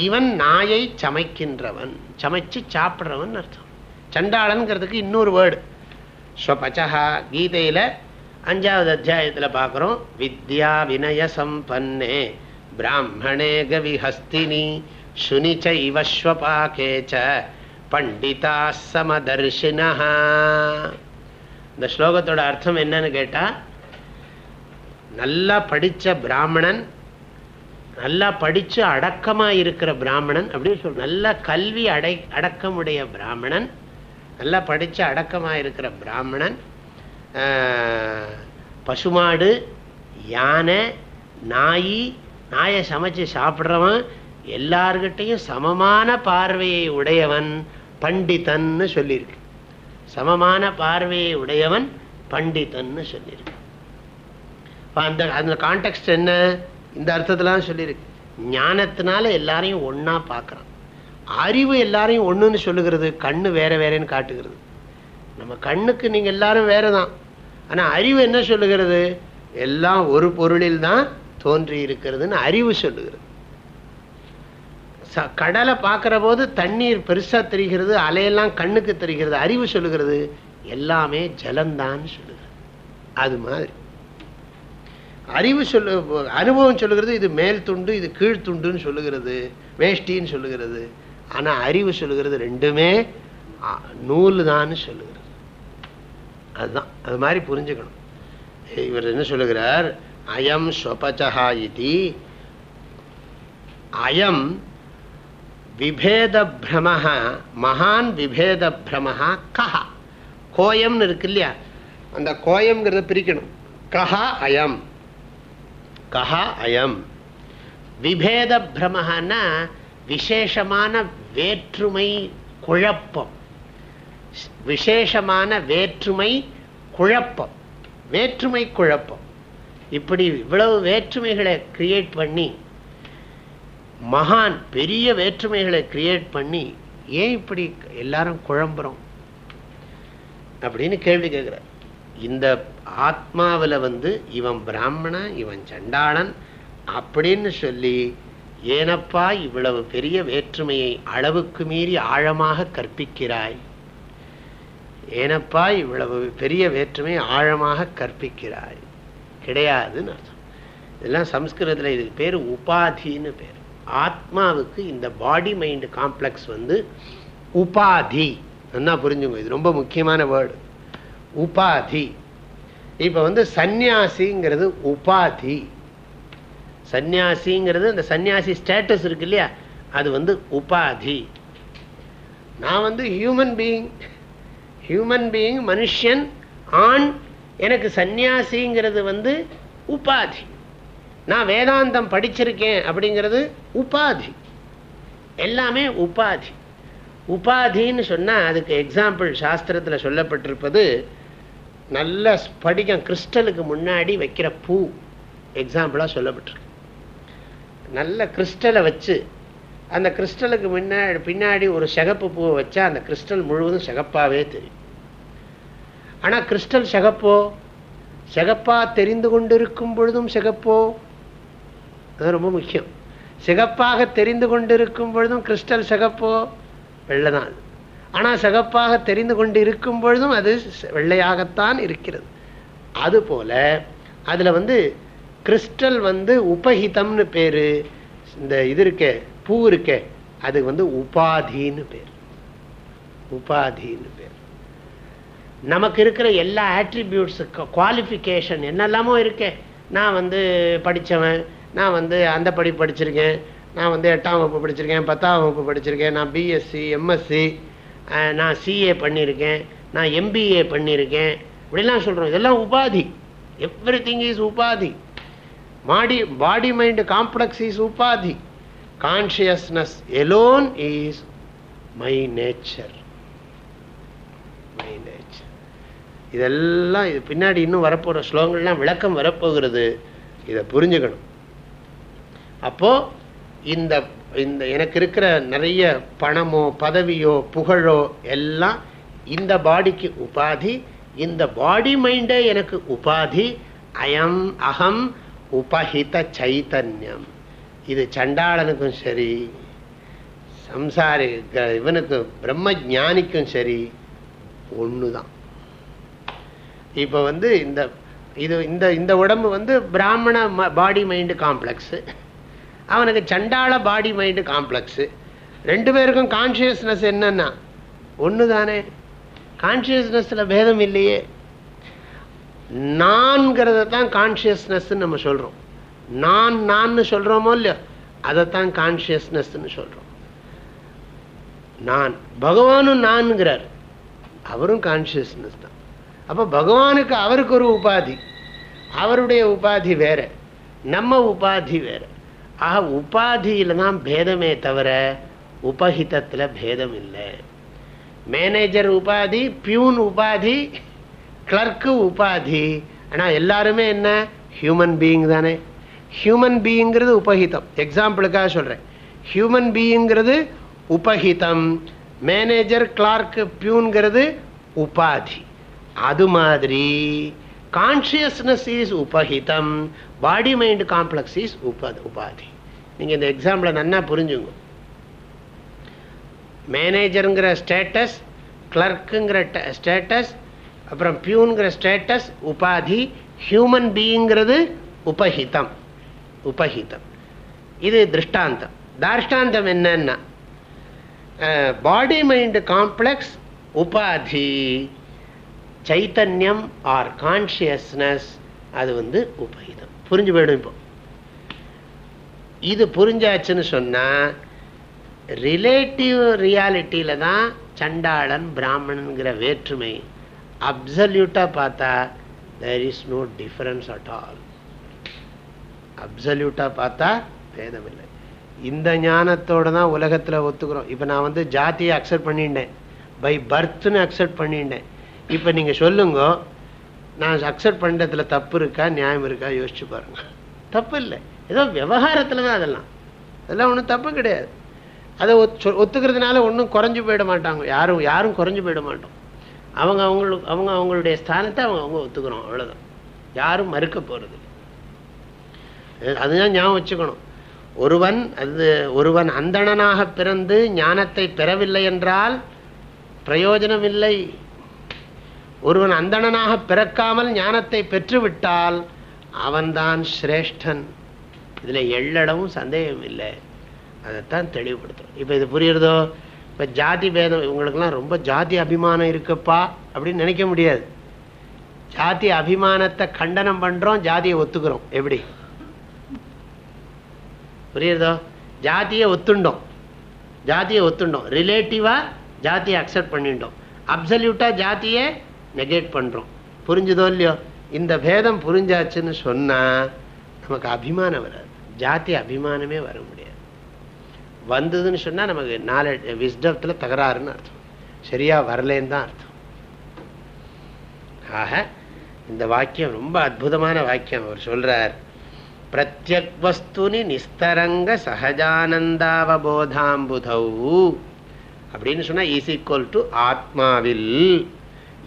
இவன் நாயை சமைக்கின்றவன் சமைச்சு சாப்பிட்றவன் அர்த்தம். சண்டாளன்கிறதுக்கு இன்னொரு வேர்டு ஸ்வபச்சகா கீதையில் அஞ்சாவது அத்தியாயத்தில் பார்க்குறோம். வித்யா வினய சம்பன்னே பிராமணே கவிஹஸ்தினி சுனிச்ச இவஸ்வபாகேச்ச பண்டிதா சமதர்ஷினா இந்த ஸ்லோகத்தோட அர்த்தம் என்னன்னு கேட்டால் நல்லா படித்த பிராமணன் நல்லா படித்து அடக்கமாக இருக்கிற பிராமணன் அப்படின்னு சொல் நல்ல கல்வி அடை அடக்கமுடைய பிராமணன் நல்லா படித்து அடக்கமாக இருக்கிற பிராமணன் பசுமாடு யானை நாய் நாயை சமைச்சு சாப்பிட்றவன் எல்லார்கிட்டையும் சமமான பார்வையை உடையவன். பண்டிதன்னு சொல்லியிருக்கு. சமமான பார்வையை உடையவன் பண்டிதன்னு சொல்லியிருக்கு. அந்த அந்த கான்டெக்ட் என்ன? இந்த அர்த்தத்திலாம் சொல்லியிருக்கு. ஞானத்தினால எல்லாரையும் ஒன்றா பார்க்குறான். அறிவு எல்லாரையும் ஒன்றுன்னு சொல்லுகிறது கண்ணு வேற வேறேன்னு காட்டுகிறது. நம்ம கண்ணுக்கு நீங்கள் எல்லாரும் வேறு தான் ஆனால் அறிவு என்ன சொல்லுகிறது? எல்லாம் ஒரு பொருளில் தான் தோன்றி இருக்கிறதுன்னு அறிவு சொல்லுகிறது. கடலை பார்க்குற போது தண்ணீர் பெருசாக தெரிகிறது அலையெல்லாம் கண்ணுக்கு தெரிகிறது அறிவு சொல்லுகிறது. எல்லாமே ஜலந்தான்னு சொல்லுகிறது. அது மாதிரி. அறிவு சொல்லு அனுபவம் சொல்லுகிறது இது மேல் துண்டு இது கீழ் துண்டுன்னு சொல்லுகிறது வேஷ்டின்னு சொல்லுகிறது. ஆனா அறிவு சொல்லுகிறது ரெண்டுமே நூல் தான் சொல்லுகிறது. அதுதான். அது மாதிரி புரிஞ்சுக்கணும். இவர் என்ன சொல்லுகிறார்? அயம் ஸ்வபச்சகா இது. அயம் விபேத பிரமஹா மகான் விபேத பிரமஹா கஹா. கோயம்னு இருக்கு இல்லையா? அந்த கோயம்ங்கிறத பிரிக்கணும். கஹா அயம். கஹா அயம். விபேத பிரமஹான்னா விசேஷமான வேற்றுமை குழப்பம். விசேஷமான வேற்றுமை குழப்பம். வேற்றுமை குழப்பம். இப்படி இவ்வளவு வேற்றுமைகளை கிரியேட் பண்ணி மகான் பெரிய வேற்றுமைகளை கிரியேட் பண்ணி ஏன் இப்படி எல்லாரும் குழம்புறோம்? அப்படின்னு கேள்வி கேட்குறார். இந்த ஆத்மாவில் வந்து இவன் பிராமணன் இவன் சண்டாளன் அப்படின்னு சொல்லி ஏனப்பா இவ்வளவு பெரிய வேற்றுமையை அளவுக்கு மீறி ஆழமாக கற்பிக்கிறாய்? ஏனப்பா இவ்வளவு பெரிய வேற்றுமை ஆழமாக கற்பிக்கிறாய்? கிடையாதுன்னு அர்த்தம். இதெல்லாம் சம்ஸ்கிருதத்தில் இதுக்கு பேர் உபாதின்னு பேர். ஆத்மாவுக்கு இந்த பாடி மைண்ட் காம்ப்ளெக்ஸ் வந்து உபாதி. நல்லா புரிஞ்சுங்க இது ரொம்ப முக்கியமான வேர்டு உபாதி. இப்போ வந்து சந்நியாசிங்கிறது உபாதி. சந்நியாசிங்கிறது அந்த சந்நியாசி ஸ்டேட்டஸ் இருக்கு இல்லையா? அது வந்து உபாதி. நான் வந்து ஹியூமன் பீயிங் ஹியூமன் பீயிங் மனுஷன் ஆண் எனக்கு சந்நியாசிங்கிறது வந்து உபாதி. நான் வேதாந்தம் படிச்சிருக்கேன் அப்படிங்கிறது உபாதி. எல்லாமே உபாதி. உபாதின்னு சொன்னால் அதுக்கு எக்ஸாம்பிள் சாஸ்திரத்தில் சொல்லப்பட்டிருப்பது நல்ல ஸ்படிகம் கிறிஸ்டலுக்கு முன்னாடி வைக்கிற பூ எக்ஸாம்பிளாக சொல்லப்பட்டிருக்கு. நல்ல கிறிஸ்டலை வச்சு அந்த கிறிஸ்டலுக்கு முன்னாடி பின்னாடி ஒரு சிகப்பு பூவை வச்சா அந்த கிறிஸ்டல் முழுவதும் சிகப்பாகவே தெரியும். ஆனால் கிறிஸ்டல் சிகப்போ சிகப்பா தெரிந்து கொண்டிருக்கும் பொழுதும் சிகப்போ அது ரொம்ப முக்கியம். சிகப்பாக தெரிந்து கொண்டிருக்கும் பொழுதும் கிறிஸ்டல் சிகப்போ வெள்ளை தான் ஆனால் சிகப்பாக தெரிந்து கொண்டு இருக்கும் பொழுதும் அது வெள்ளையாகத்தான் இருக்கிறது. அதுபோல் அதில் வந்து கிறிஸ்டல் வந்து உபஹிதம்னு பேர் இந்த இது இருக்கே பூ இருக்கே அது வந்து உபாதின்னு பேர். உபாதின்னு பேர். நமக்கு இருக்கிற எல்லா ஆட்ரிபியூட்ஸு குவாலிஃபிகேஷன் என்னெல்லாமோ இருக்கே. நான் வந்து படித்தவன் நான் வந்து அந்த படி படிச்சிருக்கேன். நான் வந்து எட்டாம் வகுப்பு படிச்சிருக்கேன் பத்தாம் வகுப்பு படிச்சிருக்கேன். நான் பிஎஸ்சி எம்எஸ்சி நான் சிஏ பண்ணியிருக்கேன் நான் எம்பிஏ பண்ணியிருக்கேன் இப்படிலாம் சொல்கிறோம் இதெல்லாம் உபாதி. எவ்ரி திங் இஸ் உபாதி. மாடி பாடி மைண்டு காம்ப்ளெக்ஸ் இஸ் உபாதி. Consciousness alone is my nature my nature இதெல்லாம் இது பின்னாடி இன்னும் வரப்போகிற ஸ்லோகங்கள்லாம் விளக்கம் வரப்போகிறது. இதை புரிஞ்சுக்கணும். அப்போ இந்த இந்த எனக்கு இருக்கிற நிறைய பணமோ பதவியோ புகழோ எல்லாம் இந்த பாடிக்கு உபாதி. இந்த பாடி மைண்டே எனக்கு உபாதி. அயம் அகம் உபஹித சைத்தன்யம் இது சண்டாளனுக்கும் சரி சம்சாரி இவனுக்கு பிரம்ம ஜானிக்கும் சரி ஒன்று தான் இப்போ வந்து இந்த இது இந்த இந்த உடம்பு வந்து பிராமண பாடி மைண்டு காம்ப்ளெக்ஸு. அவனுக்கு சண்டாள பாடி மைண்டு காம்ப்ளெக்ஸு ரெண்டு பேருக்கும் கான்ஷியஸ்னஸ் என்னன்னா ஒன்று தானே கான்ஷியஸ்னஸில் பேதம் இல்லையே. நான்கிறத தான் கான்ஷியஸ்னஸ்ன்னு நம்ம சொல்கிறோம் நான் நான்னு சொல்கிறோமோ இல்லையோ அதைத்தான் கான்ஷியஸ்னஸ்ன்னு சொல்கிறோம் நான் பகவானும் நான்கிறார் அவரும் கான்ஷியஸ்னஸ் தான். அப்போ பகவானுக்கு அவருக்கு ஒரு உபாதி. அவருடைய உபாதி வேற. நம்ம உபாதி வேற. ஆக உபாதியில தான் பேதமே தவிர உபஹிதத்தில் பேதம் இல்லை மேனேஜர் உபாதி பியூன் உபாதி கிளர்க்கு உபாதி. ஆனால் எல்லாருமே என்ன? ஹியூமன் பீயிங் தானே. ஹியூமன் பீயிங்கிறது உபஹிதம். எக்ஸாம்பிளுக்காக சொல்கிறேன் ஹியூமன் பீயிங்கிறது உபஹிதம். மேனேஜர் கிளார்க்கு பியூன்கிறது உபாதி. அது மாதிரி. கான்ஷியஸ்னஸ் இஸ் உபஹிதம். பாடி மைண்ட் காம்ப்ளெக்ஸ் இஸ் உப உபாதி. நீங்கள் இந்த எக்ஸாம்பிளை நன்னா புரிஞ்சுங்க. மேனேஜருங்கிற ஸ்டேட்டஸ் கிளர்க்குங்கிற ஸ்டேட்டஸ் அப்புறம் பியூனுங்கிற ஸ்டேட்டஸ் உபாதி ஹியூமன் பீயிங்கிறது உபஹிதம். உபஹிதம். இது திருஷ்டாந்தம். தாஷ்டாந்தம் என்னன்னா பாடி மைண்ட் காம்ப்ளெக்ஸ் உபாதி. சைத்தன்யம் ஆர் கான்சியஸ்னஸ் அது வந்து உபஹிதம். புரிஞ்சு போயிடும் இப்போ. இது புரிஞ்சாச்சுன்னு சொன்னா ரிலேட்டிவ் ரியாலிட்டியில தான் சண்டாளன் பிராமணனுங்கிற வேற்றுமை. அப்சல்யூட்டாக பார்த்தா there is no difference at all அப்சல்யூட்டாக பார்த்தா பேதம் இல்லை இந்த ஞானத்தோடு தான் உலகத்தில் ஒத்துக்கிறோம். இப்போ நான் வந்து ஜாத்தியை அக்செப்ட் பண்ணிட்டேன். பை பர்த்னு அக்செப்ட் பண்ணிட்டேன். இப்போ நீங்கள் சொல்லுங்க நான் அக்செப்ட் பண்ணுறதுல தப்பு இருக்கா நியாயம் இருக்கா யோசிச்சு பாருங்க. தப்பு இல்லை. ஏதோ விவகாரத்தில் தான் அதெல்லாம். அதெல்லாம் ஒன்றும் தப்பு கிடையாது. அதை ஒத்து ஒத்துக்கிறதுனால ஒன்றும் குறைஞ்சு போயிட மாட்டாங்க. யாரும் யாரும் குறைஞ்சு போயிட மாட்டோம். அவங்க அவங்களுக்கு அவங்க அவங்களுடைய ஸ்தானத்தை அவங்க அவங்க ஒத்துக்கிறோம். அவ்வளோதான் யாரும் மறுக்க போகிறது அதுதான் ஞாபகம் வச்சுக்கணும். ஒருவன் அது ஒருவன் அந்தணனாக பிறந்து ஞானத்தை பெறவில்லை என்றால் பிரயோஜனம் இல்லை. ஒருவன் அந்தணனாக பிறக்காமல் ஞானத்தை பெற்றுவிட்டால் அவன்தான் சிரேஷ்டன். இதில் எள்ளளவும் சந்தேகம் இல்லை. அதைத்தான் தெளிவுபடுத்துறோம். இப்போ இது புரியுறதோ? இப்போ ஜாதி பேதம் இவங்களுக்கெல்லாம் ரொம்ப ஜாதி அபிமானம் இருக்குப்பா அப்படின்னு நினைக்க முடியாது. ஜாதி அபிமானத்தை கண்டனம் பண்ணுறோம் ஜாதியை ஒத்துக்கிறோம். எப்படி? புரியுறதோ? ஜாதியை ஒத்துண்டோம். ஜாதியை ஒத்துண்டோம். ரிலேட்டிவாக ஜாதியை அக்செப்ட் பண்ணிட்டோம். அப்சல்யூட்டாக ஜாதியை நெகேட் பண்ணுறோம் புரிஞ்சுதோ இல்லையோ? இந்த பேதம் புரிஞ்சாச்சுன்னு சொன்னால் நமக்கு அபிமானம் வராது. ஜாதி அபிமானமே வர முடியாது. வந்ததுன்னு சொன்னால் நமக்கு நாலு விஸ்டத்தில் தகராறுன்னு அர்த்தம். சரியாக வரலேன்னு தான் அர்த்தம். ஆக இந்த வாக்கியம் ரொம்ப அற்புதமான வாக்கியம். அவர் சொல்கிறார் பிரத்யக் வஸ்துனி நிஸ்தரங்க சகஜானந்தாவபோதாம்புதௌ. அப்படின்னு சொன்னா ஈஸ் ஈக்குவல் டு ஆத்மாவில்.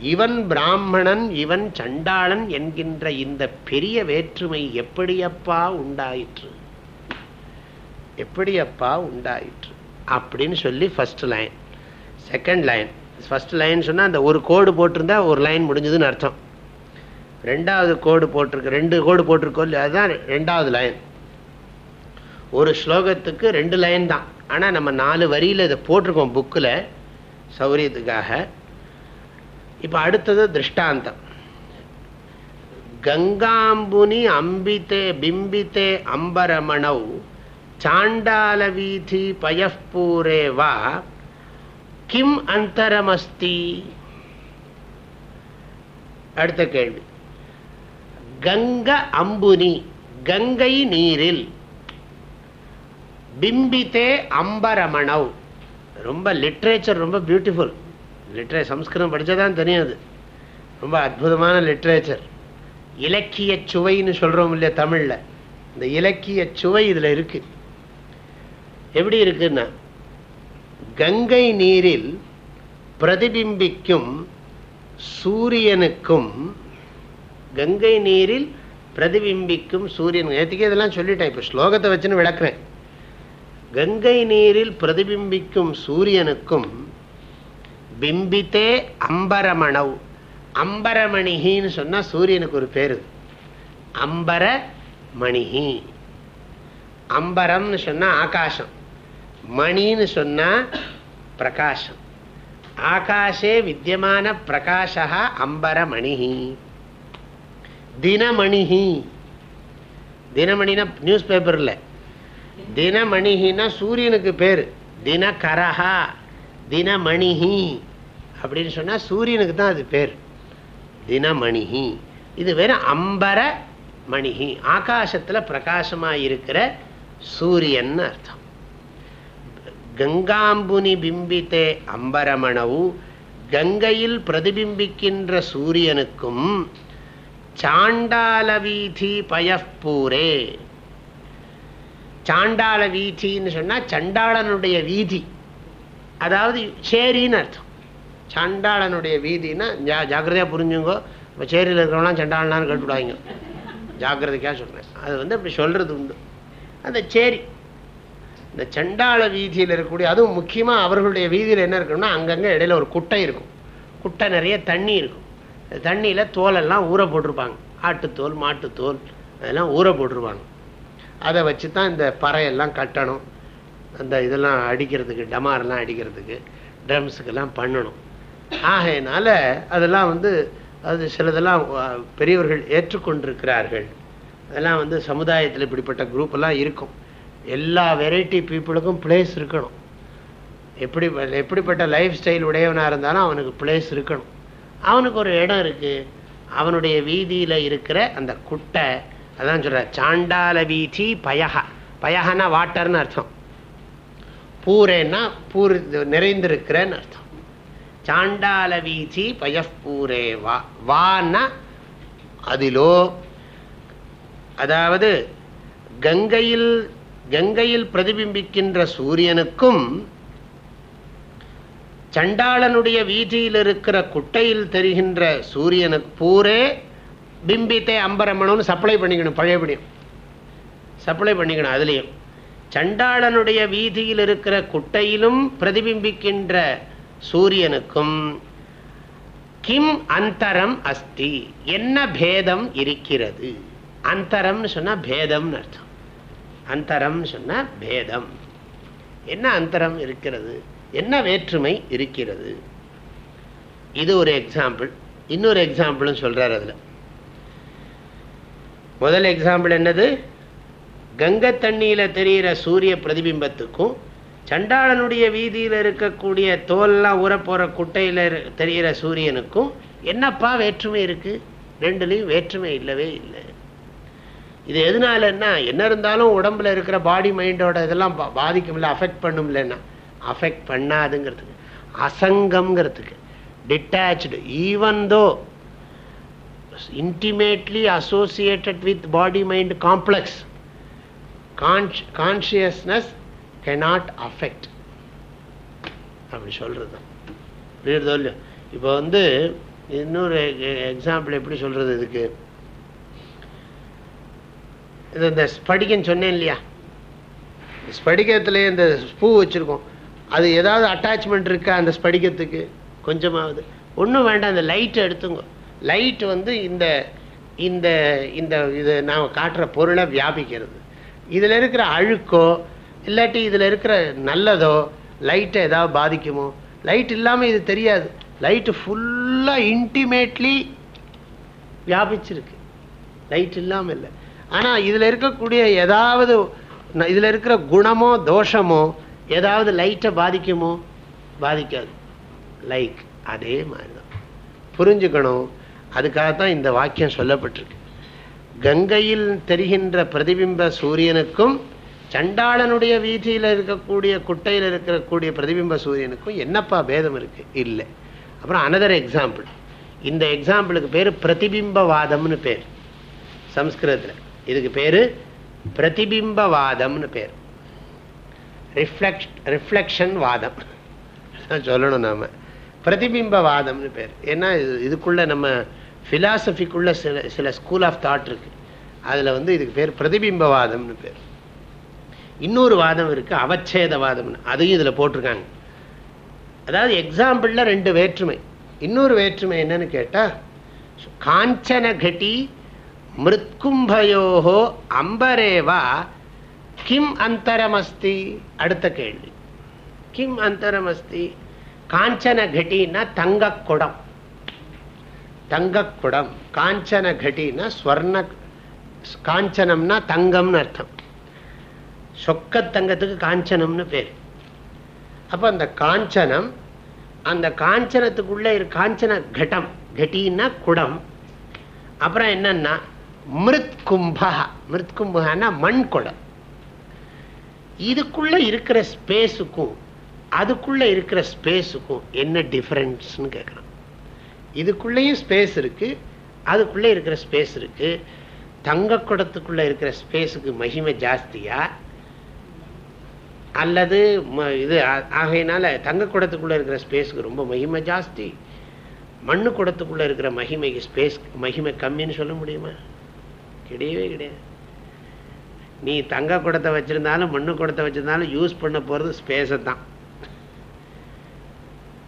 இவன் பிராமணன் இவன் சண்டாளன் என்கின்ற இந்த பெரிய வேற்றுமை எப்படியப்பா உண்டாயிற்று? எப்படியப்பா உண்டாயிற்று? அப்படின்னு சொல்லி first line second line first line சொன்னால் அந்த ஒரு கோடு போட்டிருந்தா ஒரு லைன் முடிஞ்சதுன்னு அர்த்தம். ரெண்டாவது கோடு போட்டிருக்கு ரெண்டு கோடு போட்டிருக்கோ இல்லையா? அதுதான் ரெண்டாவது லைன் ஒரு ஸ்லோகத்துக்கு ரெண்டு லைன் தான். ஆனால் நம்ம நாலு வரியில் இதை போட்டிருக்கோம் புக்கில் சௌரியத்துக்காக. இப்போ அடுத்தது திருஷ்டாந்தம். கங்காம்புனி அம்பித்தே பிம்பித்தே அம்பரமணௌ சாண்டால வீதி பயப்பூரே வா கிம் அந்தரமஸ்தி? அடுத்த கேள்வி. கங்க அம்புனி கங்கை நீரில் பிம்பித்தே அம்பரமணவ் ரொம்ப லிட்ரேச்சர் ரொம்ப பியூட்டிஃபுல் லிட்ரே சம்ஸ்கிருதம் படித்ததான் தெரியும் அது. ரொம்ப அற்புதமான லிட்ரேச்சர் இலக்கிய சுவைன்னு சொல்கிறோம் இல்லையா தமிழில். இந்த இலக்கிய சுவை இதில் இருக்கு. எப்படி இருக்குன்னா கங்கை நீரில் பிரதிபிம்பிக்கும் சூரியனுக்கும் கங்கை நீரில் பிரதிபிம்பிக்கும் சூரியன். நேற்றுக்கே இதெல்லாம் சொல்லிட்டேன் இப்போ ஸ்லோகத்தை வச்சுன்னு விளக்குறேன். கங்கை நீரில் பிரதிபிம்பிக்கும் சூரியனுக்கும் பிம்பித்தே அம்பரமணவ். அம்பரமணிகின்னு சொன்னால் சூரியனுக்கு ஒரு பேரு. அம்பரமணிகி அம்பரம்னு சொன்னால் ஆகாசம். மணின்னு சொன்னால் பிரகாசம். ஆகாஷே வித்தியமான பிரகாஷா அம்பரமணிகி தினமணிகி தினமணினா நியூஸ் பேப்பரில். தினமணிகின்னா சூரியனுக்கு பேர். தினகரஹா. தினமணிஹி. அப்படின்னு சொன்னால் சூரியனுக்கு தான் அது பேர். தினமணிஹி. இது வெறும் அம்பர மணிஹி. ஆகாசத்தில் பிரகாசமாக இருக்கிற சூரியன் அர்த்தம். கங்காம்புனி பிம்பித்தே அம்பரமணவு கங்கையில் பிரதிபிம்பிக்கின்ற சூரியனுக்கும் சாண்டால வீதி பயப்பூரே. சாண்டாள வீதின்னு சொன்னால் சண்டாளனுடைய வீதி. அதாவது சேரின்னு அர்த்தம். சண்டாளனுடைய வீதினா ஜா ஜாக்கிரதையாக புரிஞ்சுங்கோ. இப்போ சேரியில் இருக்கிறவங்களாம் சண்டாளனான்னு கேட்டுவிடாங்க ஜாக்கிரதைக்காக சொல்கிறேன் அது வந்து அப்படி சொல்கிறது உண்டு. அந்த சேரி. இந்த சண்டாள வீதியில் இருக்கக்கூடிய அதுவும் முக்கியமாக அவர்களுடைய வீதியில் என்ன இருக்குன்னா அங்கங்கே இடையில ஒரு குட்டை இருக்கும். குட்டை நிறைய தண்ணி இருக்கும். தண்ணியில் தோலெல்லாம் ஊற போட்டிருப்பாங்க. ஆட்டுத்தோல் மாட்டுத்தோல் அதெல்லாம் ஊற போட்டுருவாங்க அதை வச்சு தான் இந்த பறையெல்லாம் கட்டணும். அந்த இதெல்லாம் அடிக்கிறதுக்கு டமாரெல்லாம் அடிக்கிறதுக்கு ட்ரம்ஸுக்கெல்லாம் பண்ணணும். ஆகையினால அதெல்லாம் வந்து அது சிலதெல்லாம் பெரியவர்கள் ஏற்றுக்கொண்டிருக்கிறார்கள். அதெல்லாம் வந்து சமுதாயத்தில் இப்படிப்பட்ட குரூப்பெல்லாம் இருக்கும். எல்லா வெரைட்டி பீப்புளுக்கும் பிளேஸ் இருக்கணும். எப்படி எப்படிப்பட்ட லைஃப் ஸ்டைல் உடையவனாக இருந்தாலும் அவனுக்கு பிளேஸ் இருக்கணும். அவனுக்கு ஒரு இடம் இருக்குது அவனுடைய வீதியில் இருக்கிற அந்த குட்டை அதான் சொல்கிற சாண்டால வீதி பயகா பயகன்னா வாட்டர்னு அர்த்தம். பூரேன்னா பூர் நிறைந்திருக்கிறேன்னு அர்த்தம். சாண்டால வீச்சி பயப்பூரே வா வான்னா அதிலோ அதாவது கங்கையில் கங்கையில் பிரதிபிம்பிக்கின்ற சூரியனுக்கும் சண்டாளனுடைய வீதியில் இருக்கிற குட்டையில் தெரிகின்ற சூரியனுக்கு பூரே பிம்பித்தை அம்பரமணம்னு சப்ளை பண்ணிக்கணும் பழையபடியும். சப்ளை பண்ணிக்கணும் அதுலேயும். சண்டாளனுடைய வீதியில் இருக்கிற குட்டையிலும் பிரதிபிம்பிக்கின்ற சூரியனுக்கும் கிம் அந்தரம் அஸ்தி? என்ன பேதம் இருக்கிறது? அந்தரம்னு சொன்னா பேதம்னு அர்த்தம். அந்தரம்னு சொன்னா பேதம். என்ன அந்தரம் இருக்கிறது? என்ன வேற்றுமை இருக்கிறது? இது ஒரு எக்ஸாம்பிள் இன்னொரு எக்ஸாம்பிளும் சொல்றார் அதுல. முதல் எக்ஸாம்பிள் என்னது? கங்கை தண்ணியில் தெரிகிற சூரிய பிரதிபிம்பத்துக்கும் சண்டாளனுடைய வீதியில் இருக்கக்கூடிய தோல்லாம் ஊற போகிற குட்டையில் தெரிகிற சூரியனுக்கும் என்னப்பா வேற்றுமை இருக்குது ரெண்டுலேயும் வேற்றுமை இல்லவே இல்லை. இது எதனாலன்னா என்ன இருந்தாலும் உடம்புல இருக்கிற பாடி மைண்டோட இதெல்லாம் பா- பாதிக்கும்ல அஃபெக்ட் பண்ணும்லன்னா. அஃபெக்ட் பண்ணாதுங்கிறதுக்கு. அசங்கம்ங்கிறதுக்கு. Detach even though intimately associated with body mind complex கான்ஷ் consciousness cannot affect அப்படி சொல்றது. புரியுறதோ இல்லையோ இப்போ வந்து இன்னொரு எக்ஸாம்பிள் எப்படி சொல்கிறது இதுக்கு? இது இந்த ஸ்படிகன்னு சொன்னேன் இல்லையா? ஸ்படிகத்துல இந்த பூ வச்சுருக்கோம். அது ஏதாவது அட்டாச்மெண்ட் இருக்கா அந்த ஸ்படிகத்துக்கு? கொஞ்சமாவது. ஒன்றும் வேண்டாம் அந்த லைட்டை எடுத்துங்க. லைட் வந்து இந்த இந்த இந்த இது நாம் காட்டுற பொருளை வியாபிக்கிறது. இதில் இருக்கிற அழுக்கோ இல்லாட்டி இதில் இருக்கிற நல்லதோ லைட்டை ஏதாவது பாதிக்குமோ? லைட் இல்லாமல் இது தெரியாது. லைட்டு ஃபுல்லாக இன்டிமேட்லி வியாபிச்சிருக்கு. லைட் இல்லாமல் இல்லை. ஆனால் இதில் இருக்கக்கூடிய ஏதாவது இதில் இருக்கிற குணமோ தோஷமோ ஏதாவது லைட்டை பாதிக்குமோ? பாதிக்காது. லைக் அதே மாதிரி தான் புரிஞ்சுக்கணும். அதுக்காகத்தான் இந்த வாக்கியம் சொல்லப்பட்டிருக்கு. கங்கையில் தெரிகின்ற பிரதிபிம்ப சூரியனுக்கும் சண்டாளனுடைய வீதியில் இருக்கக்கூடிய குட்டையில் இருக்கக்கூடிய பிரதிபிம்ப சூரியனுக்கும் என்னப்பா பேதம் இருக்கு? இல்லை. அப்புறம் அனதர் எக்ஸாம்பிள் இந்த எக்ஸாம்பிளுக்கு பேர் பிரதிபிம்பவாதம்னு பேர். சம்ஸ்கிருதத்தில். இதுக்கு பேர் பிரதிபிம்பவாதம்னு பேர். ரிஃப்ளெக்ஷ் ரிஃப்ளெக்ஷன் வாதம். சொல்லணும் நாம. பிரதிபிம்பவாதம்னு பேர். ஏன்னா இதுக்குள்ள நம்ம ஃபிலாசபிக்குள்ள சில சில ஸ்கூல் ஆஃப் தாட் இருக்குது அதில் வந்து இதுக்கு பேர் பிரதிபிம்பவாதம்னு பேர். இன்னொரு வாதம் இருக்குது அவச்சேதவாதம்னு. அதையும் இதில் போட்டிருக்காங்க. அதாவது எக்ஸாம்பிளில் ரெண்டு வேற்றுமை. இன்னொரு வேற்றுமை என்னன்னு கேட்டால் காஞ்சன கட்டி மிருத்கும்பயோகோ அம்பரேவா கிம் அந்தரமஸ்தி? அடுத்த கேள்வி. கிம் அந்தரமஸ்தி? காஞ்சன கட்டின்னா குடம். தங்கக்குடம் காஞ்சன கட்டினா ஸ்வர்ண காஞ்சனம்னா தங்கம்னு அர்த்தம். சொக்க தங்கத்துக்கு காஞ்சனம்னு பேர். அப்போ அந்த காஞ்சனம் அந்த காஞ்சனத்துக்குள்ள இரு காஞ்சன கட்டம் கட்டின்னா குடம். அப்புறம் என்னன்னா மிருத் கும்பா மிருத் கும்பகன்னா மண் குடம். இதுக்குள்ள இருக்கிற ஸ்பேஸுக்கும் அதுக்குள்ள இருக்கிற ஸ்பேஸுக்கும் என்ன டிஃப்ரென்ஸ்னு கேட்கலாம் இதுக்குள்ளேயும் ஸ்பேஸ் இருக்குது அதுக்குள்ளே இருக்கிற ஸ்பேஸ் இருக்கு. தங்க குடத்துக்குள்ளே இருக்கிற ஸ்பேஸுக்கு மகிமை ஜாஸ்தியா? அல்லது ம- இது ஆகையினால தங்க குடத்துக்குள்ளே இருக்கிற ஸ்பேஸுக்கு ரொம்ப மகிமை ஜாஸ்தி. மண்ணு குடத்துக்குள்ளே இருக்கிற மகிமைக்கு ஸ்பேஸ் மகிமை கம்மின்னு சொல்ல முடியுமா? கிடையவே கிடையாது. நீ தங்க குடத்தை வச்சுருந்தாலும் மண்ணு குடத்தை வச்சுருந்தாலும் யூஸ் பண்ண போகிறது ஸ்பேஸை தான்.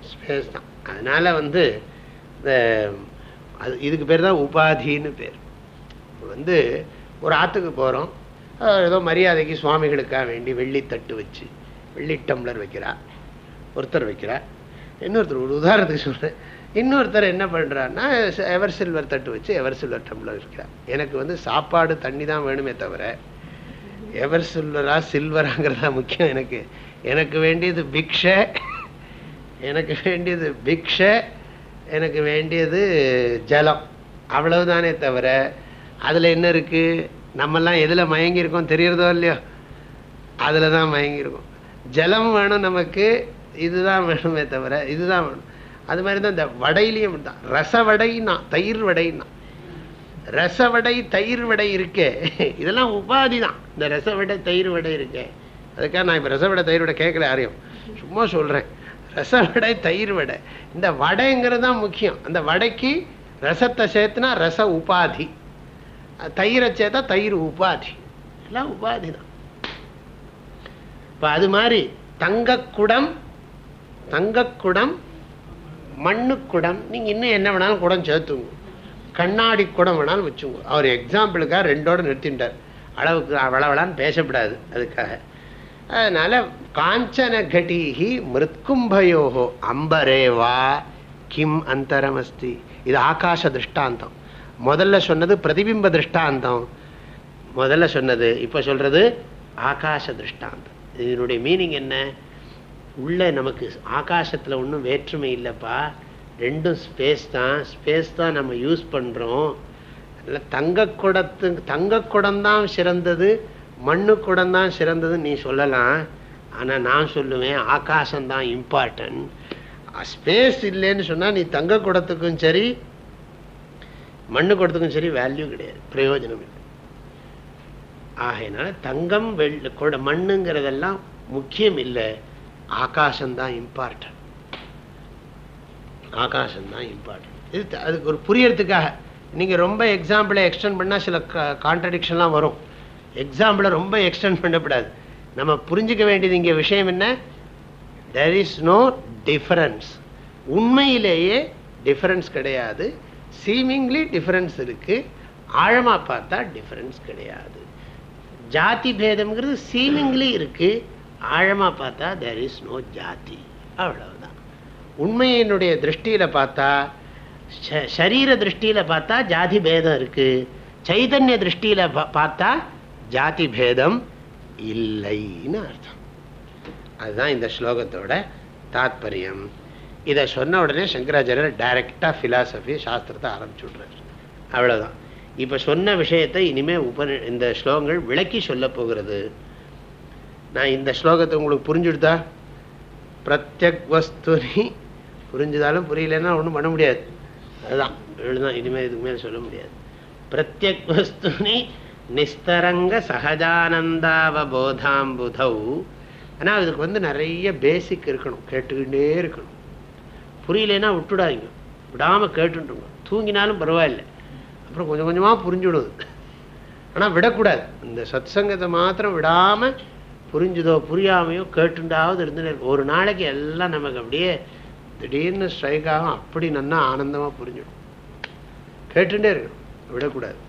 ஸ்பேஸ் தான். அதனால் வந்து இதுக்கு பேர் தான் உபாதின்னு பேர். வந்து ஒரு ஆற்றுக்கு போகிறோம் ஏதோ மரியாதைக்கு சுவாமிகளுக்காக வேண்டி வெள்ளி தட்டு வச்சு வெள்ளி டம்ளர் வைக்கிறா ஒருத்தர் வைக்கிறா இன்னொருத்தர் ஒரு உதாரணத்துக்கு சொல்கிறேன் இன்னொருத்தர் என்ன பண்ணுறாருன்னா எவர் சில்வர் தட்டு வச்சு எவர் சில்வர் டம்ளர் வைக்கிறார். எனக்கு வந்து சாப்பாடு தண்ணி தான் வேணுமே தவிர எவர் சில்வரா சில்வராங்கிறதா முக்கியம் எனக்கு. எனக்கு வேண்டியது பிக்ஷை. எனக்கு வேண்டியது பிக்ஷை. எனக்கு வேண்டியது ஜலம். அவ்வளவுதானே தவிர அதில் என்ன இருக்குது நம்மெல்லாம் எதில் மயங்கியிருக்கோம் தெரியறதோ இல்லையோ? அதில் தான் மயங்கியிருக்கோம். ஜலம் வேணும் நமக்கு இதுதான் வேணுமே தவிர இதுதான் வேணும். அது மாதிரி தான் இந்த வடையிலையும் தான் ரசவடைனா தயிர் வடைன்னா. ரசவடை தயிர் வடை இருக்கே. இதெல்லாம் உபாதி தான். இந்த ரசவடை தயிர் வடை இருக்கே. அதுக்காக நான் இப்போ ரசவடை தயிர் வடை கேட்கல யாரையும். சும்மா சொல்கிறேன் ரச வடை தயிர் வடை. இந்த வடைங்கிறது தான் முக்கியம். அந்த வடைக்கு ரசத்தை சேர்த்துனா ரச உபாதி. தயிரை சேர்த்தா தயிர் உபாதி. எல்லாம் உபாதி தான். இப்போ அது மாதிரி தங்கக்குடம் தங்கக்குடம் மண்ணுக்குடம் நீங்கள் இன்னும் என்ன வேணாலும் குடம் சேர்த்துங்க. கண்ணாடி குடம் வேணாலும் வச்சுங்க. அவர் எக்ஸாம்பிளுக்காக ரெண்டோட நிறுத்தின்றார் அளவுக்கு அவ்வளவளான்னு பேசப்படாது. அதுக்காக. அதனால காஞ்சன கடீகி மிருத்கும்பயோகோ அம்பரேவா கிம் அந்தரமஸ்தி. இது ஆகாச திருஷ்டாந்தம். முதல்ல சொன்னது பிரதிபிம்ப திருஷ்டாந்தம். முதல்ல சொன்னது இப்போ சொல்றது ஆகாச திருஷ்டாந்தம். இதனுடைய மீனிங் என்ன? உள்ள நமக்கு ஆகாசத்தில் ஒன்றும் வேற்றுமை இல்லைப்பா. ரெண்டும் ஸ்பேஸ் தான். ஸ்பேஸ் தான் நம்ம யூஸ் பண்ணுறோம் இல்லை தங்க குடத்து தங்க குடம் தான் சிறந்தது. மண்ணு தான் சிறந்தது நீ சொல்லலாம். ஆனால் நான் சொல்லுவேன் ஆகாசம்தான் இம்பார்ட்டன்ட் ஸ்பேஸ் இல்லைன்னு சொன்னால் நீ தங்க குடத்துக்கும் சரி மண்ணு குடத்துக்கும் சரி வேல்யூ கிடையாது பிரயோஜனம் இல்லை. ஆகையினால தங்கம் வெள்ள குட மண்ணுங்கிறதெல்லாம் முக்கியம் இல்லை. ஆகாசம்தான் இம்பார்ட்டன்ட் ஆகாசம்தான் இம்பார்ட்டன்ட் இது அதுக்கு ஒரு புரியறதுக்காக. நீங்கள் ரொம்ப எக்ஸாம்பிளை எக்ஸ்டென்ட் பண்ணால் சில கான்ட்ரடிக்ஷன்லாம் வரும். எக்ஸாம்பிளை ரொம்ப எக்ஸ்டெண்ட் பண்ணக்கூடாது நம்ம புரிஞ்சுக்க வேண்டியது இங்கே விஷயம் என்ன? தெர் இஸ் நோ டிஃபரன்ஸ் உண்மையிலேயே டிஃபரன்ஸ் கிடையாது. சீமிங்லி டிஃபரன்ஸ் இருக்குது ஆழமாக பார்த்தா டிஃபரன்ஸ் கிடையாது. ஜாதி பேதம்ங்கிறது சீமிங்லி இருக்குது ஆழமாக பார்த்தா தெர் இஸ் நோ ஜாதி. அவ்வளவுதான். உண்மையினுடைய திருஷ்டியில் பார்த்தா சரீர திருஷ்டியில் பார்த்தா ஜாதி பேதம் இருக்குது சைதன்ய திருஷ்டியில் பார்த்தா ஜாதி பேதம் இல்லைன்னு அர்த்தம். அதுதான் இந்த ஸ்லோகத்தோட தாத்பரியம். இதை சொன்ன உடனே சங்கராச்சாரியர் டைரக்டாக ஃபிலாசபி சாஸ்திரத்தை ஆரம்பிச்சு விட்றாரு. அவ்வளோதான் இப்போ சொன்ன விஷயத்தை இனிமேல் உப இந்த ஸ்லோகங்கள் விளக்கி சொல்ல போகிறது. நான் இந்த ஸ்லோகத்தை உங்களுக்கு புரிஞ்சுடுதா? பிரத்யக் வஸ்துனி. புரிஞ்சுதாலும் புரியலன்னா ஒன்றும் பண்ண முடியாது. அதுதான். எழுதான் இனிமேல் இதுக்கு மேலே சொல்ல முடியாது. பிரத்யக் வஸ்துனி நிஸ்தரங்க சகஜானந்தாவபோதாம்புதௌ. ஆனால் அதுக்கு வந்து நிறைய பேசிக் இருக்கணும். கேட்டுக்கிட்டே இருக்கணும். புரியலன்னா விட்டுடாதீங்க. விடாமல் கேட்டுருங்க தூங்கினாலும் பரவாயில்ல. அப்புறம் கொஞ்சம் கொஞ்சமாக புரிஞ்சுடுது. ஆனால் விடக்கூடாது. இந்த சத் சங்கத்தை மாத்திரம் விடாமல் புரிஞ்சுதோ புரியாமையோ கேட்டுண்டாவது இருந்துன்னு இருக்கும். ஒரு நாளைக்கு எல்லாம் நமக்கு அப்படியே திடீர்னு ஸ்ட்ரைக் ஆகும். அப்படி நல்லா ஆனந்தமாக புரிஞ்சிடும். கேட்டுட்டே இருக்கணும். விடக்கூடாது.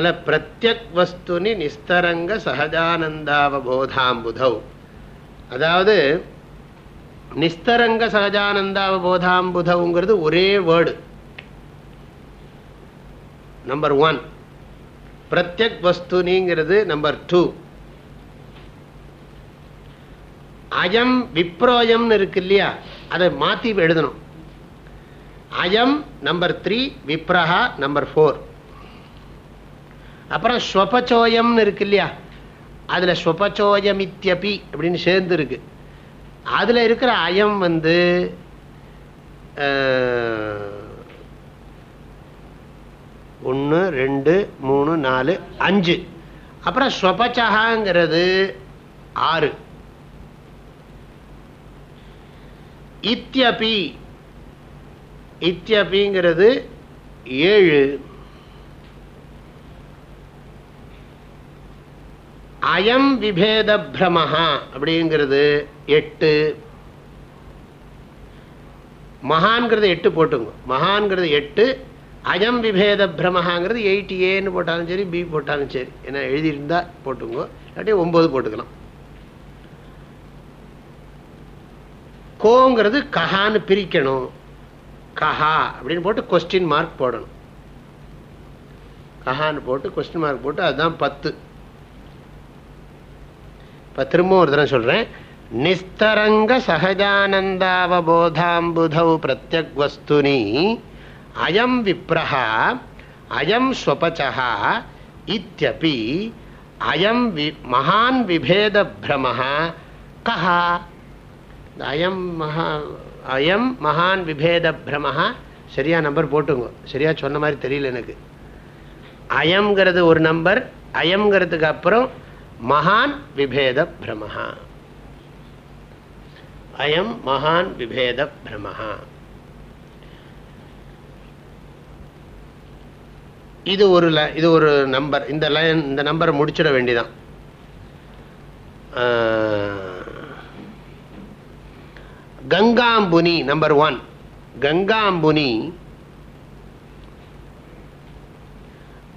அதில் பிரத்யக் வஸ்துனி நிஸ்தரங்க சகஜானந்தாவபோதாம்புதௌ அதாவது நிஸ்தரங்க சகஜானந்தாவபோதாம்புதவுங்கிறது ஒரே வேர்டு நம்பர் ஒன் பிரத்யக் வஸ்துனிங்கிறது நம்பர் டூ அயம் விப்ரோயம்னு இருக்கு இல்லையா அதை மாற்றி எழுதணும் அயம் நம்பர் த்ரீ விப்ரஹா நம்பர் ஃபோர் அப்புறம் ஸ்வபச்சோயம்னு இருக்கு இல்லையா? அதில் ஸ்வபச்சோயமித்யபி அப்படின்னு சேர்ந்து இருக்கு அதில் இருக்கிற அயம் வந்து ஒன்று ரெண்டு மூணு நாலு அஞ்சு. அப்புறம் ஸ்வபச்சகாங்கிறது ஆறு. இத்தியபி இத்தியபிங்கிறது ஏழு. அயம் விபேத பிரமஹா அப்படிங்கிறது எட்டு. மகான்கிறது எட்டு போட்டுங்க. மகான்கிறது எட்டு அயம் விபேத பிரமஹாங்கிறது எயிட் ஏன்னு போட்டாலும் சரி பி போட்டாலும் சரி. ஏன்னா எழுதியிருந்தா போட்டுங்க. இல்லாட்டி ஒம்பது போட்டுக்கலாம். கோங்கிறது கஹான்னு பிரிக்கணும். கஹா அப்படின்னு போட்டு கொஸ்டின் மார்க் போடணும். கஹான்னு போட்டு கொஸ்டின் மார்க் போட்டு அதுதான் பத்து. இப்போ திரும்ப ஒரு தடவை சொல்கிறேன் நிஸ்தரங்க சகஜானந்தாவபோதாம்புதௌ பிரத்யக் வஸ்துனி அயம் விப்ரஹா அயம் ஸ்வபச்சா இத்தியபி அயம் வி மகான் விபேத பிரமஹ கஹா. அயம் மகா அயம் மகான் விபேத பிரமஹா சரியா நம்பர் போட்டுங்க சரியா சொன்ன மாதிரி தெரியல எனக்கு. அயம்ங்கிறது ஒரு நம்பர் அயம்ங்கிறதுக்கு அப்புறம் மகான் விபேத பிரமஹா. அயம் மகான் விபேத பிரமஹா. இது ஒரு இது ஒரு நம்பர். இந்த லைன் இந்த நம்பரை முடிச்சிட வேண்டியதான் கங்காம்புனி நம்பர் ஒன். கங்காம்புனி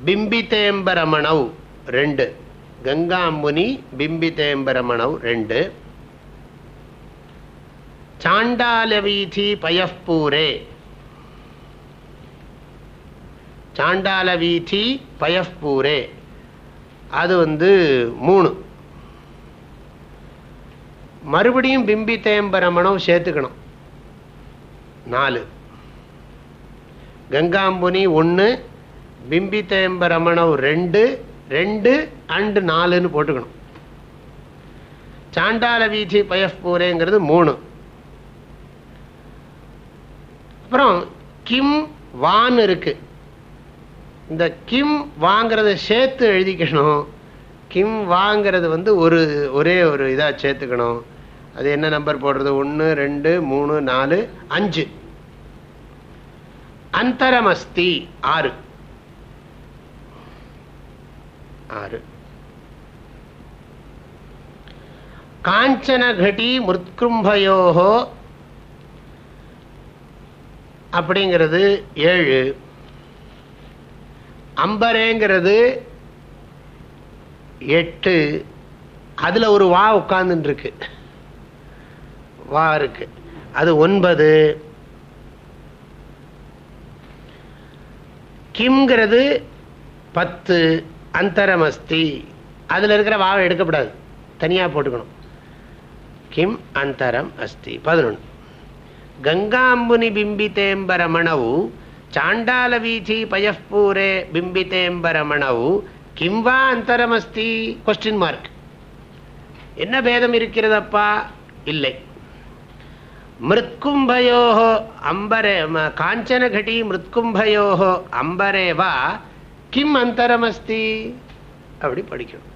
பிம்பித்தேம்பரமணவ் ரெண்டு. கங்காம்புனி பிம்பிதேம்பரமணவ் ரெண்டு. சாண்டாலவீதி பயப்பூரே. சாண்டாலவீதி பயப்பூரே. அது வந்து மூணு. மறுபடியும் பிம்பிதேம்பரமணம் சேர்த்துக்கணும். நாலு. கங்காம்புனி ஒன்று பிம்பிதேம்பரமணம் ரெண்டு ரெண்டு அண்டு நாலுன்னு போட்டுக்கணும். சாண்டால வீதி பயப்பூரேங்கிறது மூணு. அப்புறம் கிம் வான் இருக்கு. இந்த கிம் வாங்கிறத சேர்த்து எழுதிக்கணும். கிம் வாங்கிறது வந்து ஒரு ஒரே ஒரு இதாக சேர்த்துக்கணும். அது என்ன நம்பர் போடுறது? ஒன்று ரெண்டு மூணு நாலு அஞ்சு. அந்தரமஸ்தி ஆறு. ஆறு. காஞ்சனகடி முற்கும்பயோகோ அப்படிங்கிறது ஏழு. அம்பரேங்கிறது எட்டு. அதுல ஒரு வா உட்கார்ந்துட்டு இருக்கு வா இருக்கு. அது ஒன்பது. கிம்ங்கிறது பத்து. அந்தரமஸ்தி. அதில் இருக்கிற வாவை எடுக்கப்படாது தனியாக போட்டுக்கணும். கிம் அந்தரம் அஸ்தி. பதினொன்று கங்காம்புனி பிம்பித்தேம்பரமணவு சாண்டால வீதி பயப்பூரே பிம்பித்தேம்பரமணவு கிம் வா அந்தரமஸ்தி? கொஸ்டின் மார்க் என்ன பேதம் இருக்கிறதப்பா? இல்லை. மிருத்கும்பயோஹோ அம்பரே காஞ்சனகடி மிருத்கும்பயோஹோ அம்பரே வா கிம் அந்தரமஸ்தி அப்படி படிக்கணும்.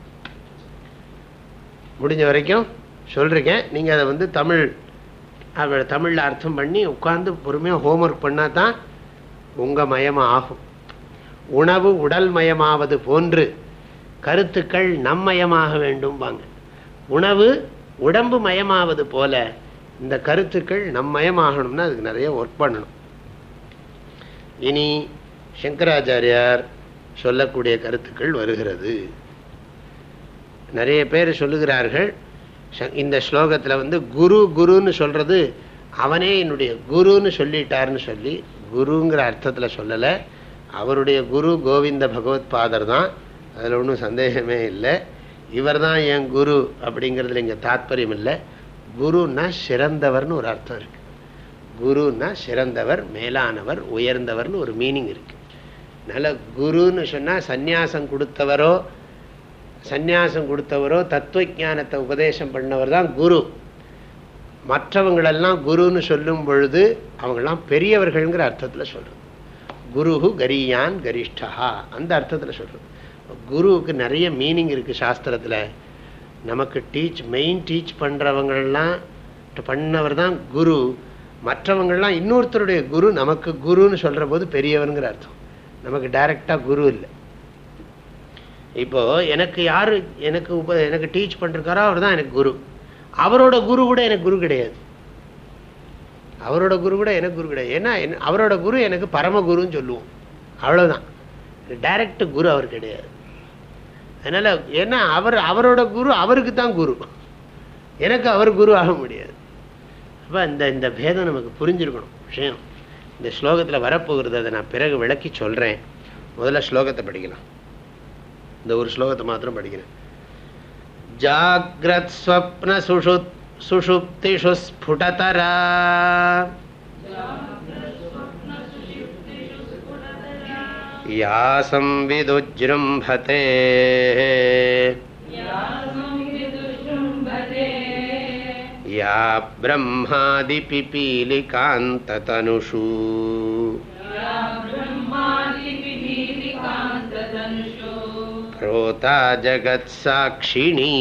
முடிஞ்ச வரைக்கும் சொல்றீங்க. நீங்க அதை வந்து தமிழ் அவ தமிழில் அர்த்தம் பண்ணி உட்கார்ந்து பொறுமையாக ஹோம்ஒர்க் பண்ணால் தான் உங்க மயமாக ஆகும் உணவு உடல் மயமாவது போன்று கருத்துக்கள் நம்மயமாக வேண்டும் வாங்க. உணவு உடம்பு மயமாவது போல இந்த கருத்துக்கள் நம்மயமாகணும்னா அதுக்கு நிறைய ஒர்க் பண்ணணும். இனி சங்கராச்சாரியார் சொல்லக்கூடிய கருத்துக்கள் வருகிறது. நிறைய பேர் சொல்லுகிறார்கள் ச- இந்த ஸ்லோகத்தில் வந்து குரு குருன்னு சொல்கிறது அவனே என்னுடைய குருன்னு சொல்லிட்டாருன்னு சொல்லி குருங்கிற அர்த்தத்தில் சொல்லலை. அவருடைய குரு கோவிந்த பகவத் பாதர் தான். அதில் ஒன்றும் சந்தேகமே இல்லை. இவர் தான் என் குரு அப்படிங்கிறதுல இங்கே தாத்பரியம் இல்லை. குருன்னா சிறந்தவர்னு ஒரு அர்த்தம் இருக்குது குருன்னா சிறந்தவர் மேலானவர் உயர்ந்தவர்னு ஒரு மீனிங் இருக்குது நல்ல குருன்னு சொன்னால் சந்நியாசம் கொடுத்தவரோ சந்நியாசம் கொடுத்தவரோ தத்துவ ஞானத்தை உபதேசம் பண்ணவர் தான் குரு. மற்றவங்களெல்லாம் குருன்னு சொல்லும் பொழுது அவங்கெல்லாம் பெரியவர்கள்ங்கிற அர்த்தத்தில் சொல்கிறோம் குருஹு கரியான் கரிஷ்டா அந்த அர்த்தத்தில் சொல்கிறோம் குருவுக்கு நிறைய மீனிங் இருக்குது சாஸ்திரத்தில். நமக்கு டீச் மெயின் டீச் பண்ணுறவங்களெலாம் பண்ணவர் தான் குரு. மற்றவங்கள்லாம் இன்னொருத்தருடைய குரு நமக்கு குருன்னு சொல்கிற போது பெரியவனுங்கிற அர்த்தம். நமக்கு டைரக்டா குரு இல்லை. இப்போ எனக்கு யாரு எனக்கு உப எனக்கு டீச் பண்ணிருக்காரோ அவர் தான் எனக்கு குரு. அவரோட குரு கூட எனக்கு குரு கிடையாது. அவரோட குரு கூட எனக்கு குரு கிடையாது. ஏன்னா அவரோட குரு எனக்கு பரமகுருன்னு சொல்லுவோம். அவ்வளோதான் டைரக்ட் குரு அவர் கிடையாது. அதனால் ஏன்னா அவர் அவரோட குரு அவருக்கு தான் குரு. எனக்கு அவர் குரு ஆக முடியாது. அப்போ இந்த இந்த பேதம் நமக்கு புரிஞ்சிருக்கணும் விஷயம். இந்த ஸ்லோகத்தில் வரப்போகிறது அதை நான் பிறகு விளக்கி சொல்கிறேன் முதல்ல ஸ்லோகத்தை படிக்கலாம் இந்த ஒரு ஸ்லோகத்தை மாத்திரம் படிக்கிறேன் ஜாகிரத் ஸ்வப்ன சுஷுத் சுஷுப்திஷு ஸ்புடதரா या संविदुजृम्भते या ब्रह्मादिपिपीलिकान्ततनुषु। प्रोता जगत्साक्षिणी।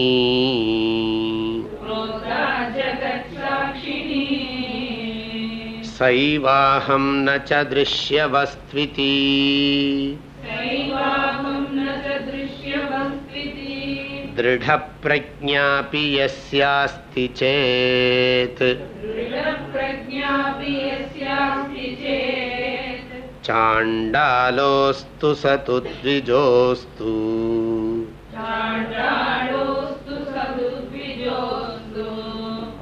सैवाहं न च दृश्यवस्त्विति। दृढप्रज्ञापि यस्यास्ति चेत्। चाण्डालोऽस्तु स तु द्विजोऽस्तु।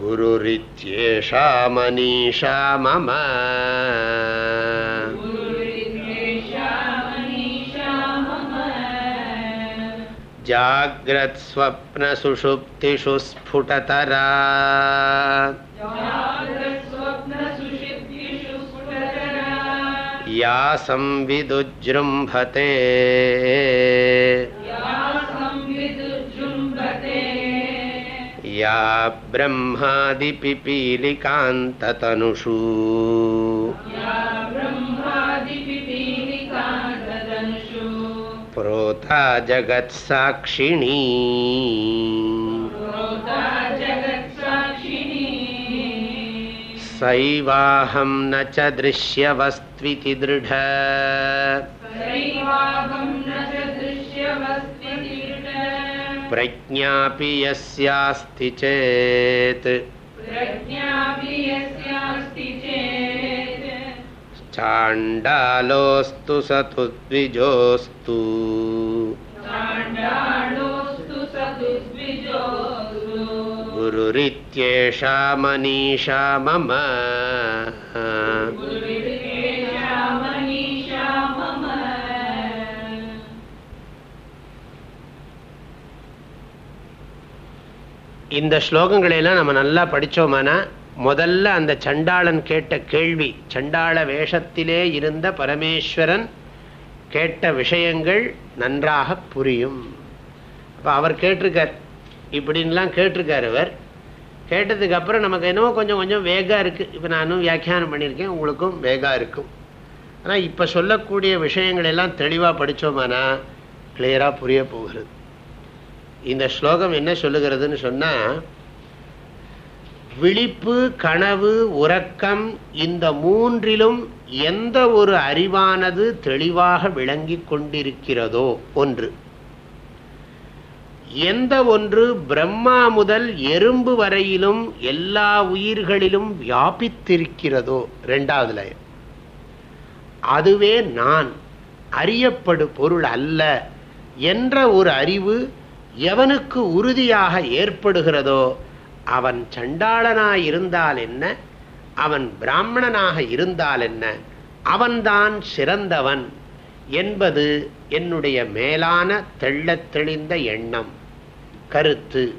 गुरुरित्येषा मनीषा मम। जाग्रत्स्वप्नसुषुप्तिषु स्फुटतरा। या संविदुजृम्भते या ब्रह्मादिपिपीलिकान्ततनुषु। प्रोता जगत्साक्षिणी सैवाहं न च दृश्यवस्त्विति दृढ। प्रज्ञापि यस्यास्ति चेत्। चाण्डालोऽस्तु स तु द्विजोऽस्तु गुरुरित्येषा मनीषा मम இந்த ஸ்லோகங்களையெல்லாம் நம்ம நல்லா படித்தோமானா முதல்ல அந்த சண்டாளன் கேட்ட கேள்வி சண்டாள வேஷத்திலே இருந்த பரமேஸ்வரன் கேட்ட விஷயங்கள் நன்றாக புரியும். அப்போ அவர் கேட்டிருக்கார். இப்படின்லாம் கேட்டிருக்கார் அவர். கேட்டதுக்கு அப்புறம் நமக்கு என்னவோ கொஞ்சம் கொஞ்சம் வேகாக இருக்குது இப்போ நானும் வியாக்கியானம் பண்ணியிருக்கேன் உங்களுக்கும் வேகாக இருக்கும். ஆனால் இப்போ சொல்லக்கூடிய விஷயங்கள் எல்லாம் தெளிவாக படித்தோமானா கிளியராக புரிய போகிறது. இந்த ஸ்லோகம் என்ன சொல்லுகிறதுன்னு சொன்னால் விழிப்பு கனவு உறக்கம் இந்த மூன்றிலும் எந்த ஒரு அறிவானது தெளிவாக விளங்கி கொண்டிருக்கிறதோ ஒன்று. எந்த ஒன்று பிரம்மா முதல் எறும்பு வரையிலும் எல்லா உயிர்களிலும் வியாபித்திருக்கிறதோ ரெண்டாவது லயம் அதுவே நான் அறியப்படு பொருள் அல்ல என்ற ஒரு அறிவு எவனுக்கு உறுதியாக ஏற்படுகிறதோ அவன் சண்டாளனாய் இருந்தால் என்ன? அவன் பிராமணனாக இருந்தால் என்ன? அவன்தான் சிறந்தவன் என்பது என்னுடைய மேலான தெள்ளத் தெளிந்த எண்ணம். கருத்து.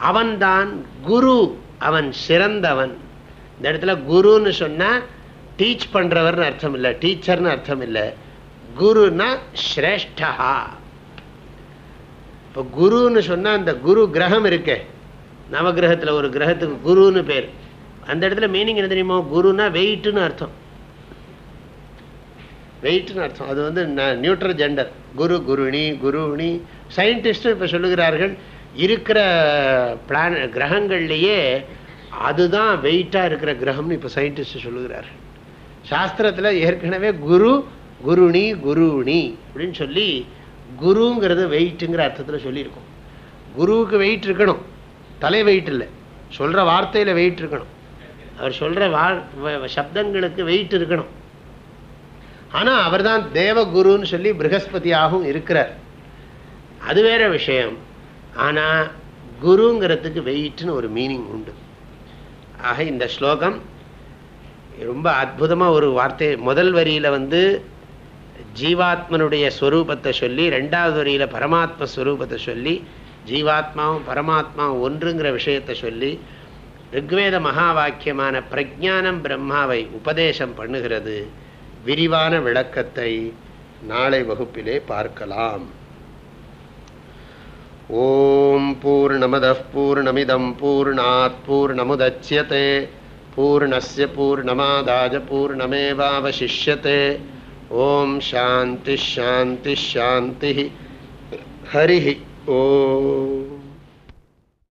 அவன்தான் குரு. அவன் சிறந்தவன். இந்த இடத்துல குருன்னு சொன்னா டீச் பண்றவர்னு அர்த்தம் இல்லை டீச்சர்னு அர்த்தம் இல்லை குருனா ஸ்ரேஷ்டா இப்போ குருன்னு சொன்னா அந்த குரு கிரகம் இருக்கே. நவகிரகத்தில் ஒரு கிரகத்துக்கு குருன்னு பேர். அந்த இடத்துல மீனிங் என்ன தெரியுமோ? குருனா வெயிட்னு அர்த்தம். வெயிட்னு அர்த்தம். அது வந்து நியூட்ரல் ஜெண்டர் குரு குருணி குருணி. சயின்டிஸ்ட்டு இப்போ சொல்லுகிறார்கள் இருக்கிற பிளான் கிரகங்கள்லேயே அதுதான் வெயிட்டாக இருக்கிற கிரகம்னு இப்போ சயின்டிஸ்ட் சொல்லுகிறார்கள். சாஸ்திரத்தில் ஏற்கனவே குரு குருணி குருணி அப்படின்னு சொல்லி குருங்கிறது வெயிட்டுங்கிற அர்த்தத்தில் சொல்லியிருக்கோம். குருவுக்கு வெயிட் இருக்கணும். தலை வெயிட் இல்லை. சொல்கிற வார்த்தையில் வெயிட் இருக்கணும். அவர் சொல்கிற வா சப்தங்களுக்கு வெயிட் இருக்கணும். ஆனால் அவர் தான் தேவகுருன்னு சொல்லி ப்ரகஸ்பதியாகவும் இருக்கிறார். அது வேற விஷயம். ஆனால் குருங்கிறதுக்கு வெயிட்னு ஒரு மீனிங் உண்டு. ஆக இந்த ஸ்லோகம் ரொம்ப அற்புதமாக ஒரு வார்த்தை முதல் வரியில் வந்து ஜீவாத்மனுடைய ஸ்வரூபத்தை சொல்லி ரெண்டாவது வரியில் பரமாத்ம ஸ்வரூபத்தை சொல்லி ஜீவாத்மாவும் பரமாத்மாவும் ஒன்றுங்கிற விஷயத்தை சொல்லி ரிக்வேத மகா வாக்கியமான பிரஜானம் பிரம்மாவை உபதேசம் பண்ணுகிறது. விரிவான விளக்கத்தை நாளை வகுப்பிலே பார்க்கலாம். ஓம் பூர்ணமத பூர்ணமிதம் பூர்ணாத் பூர்ணமுதட்சியதே பூர்ணஸ்ய பூர்ணமாதாஜ பூர்ணமேவாவசிஷ்யते ஓம் சாந்தி ஷாந்தி ஷாந்தி ஹரி ஓம்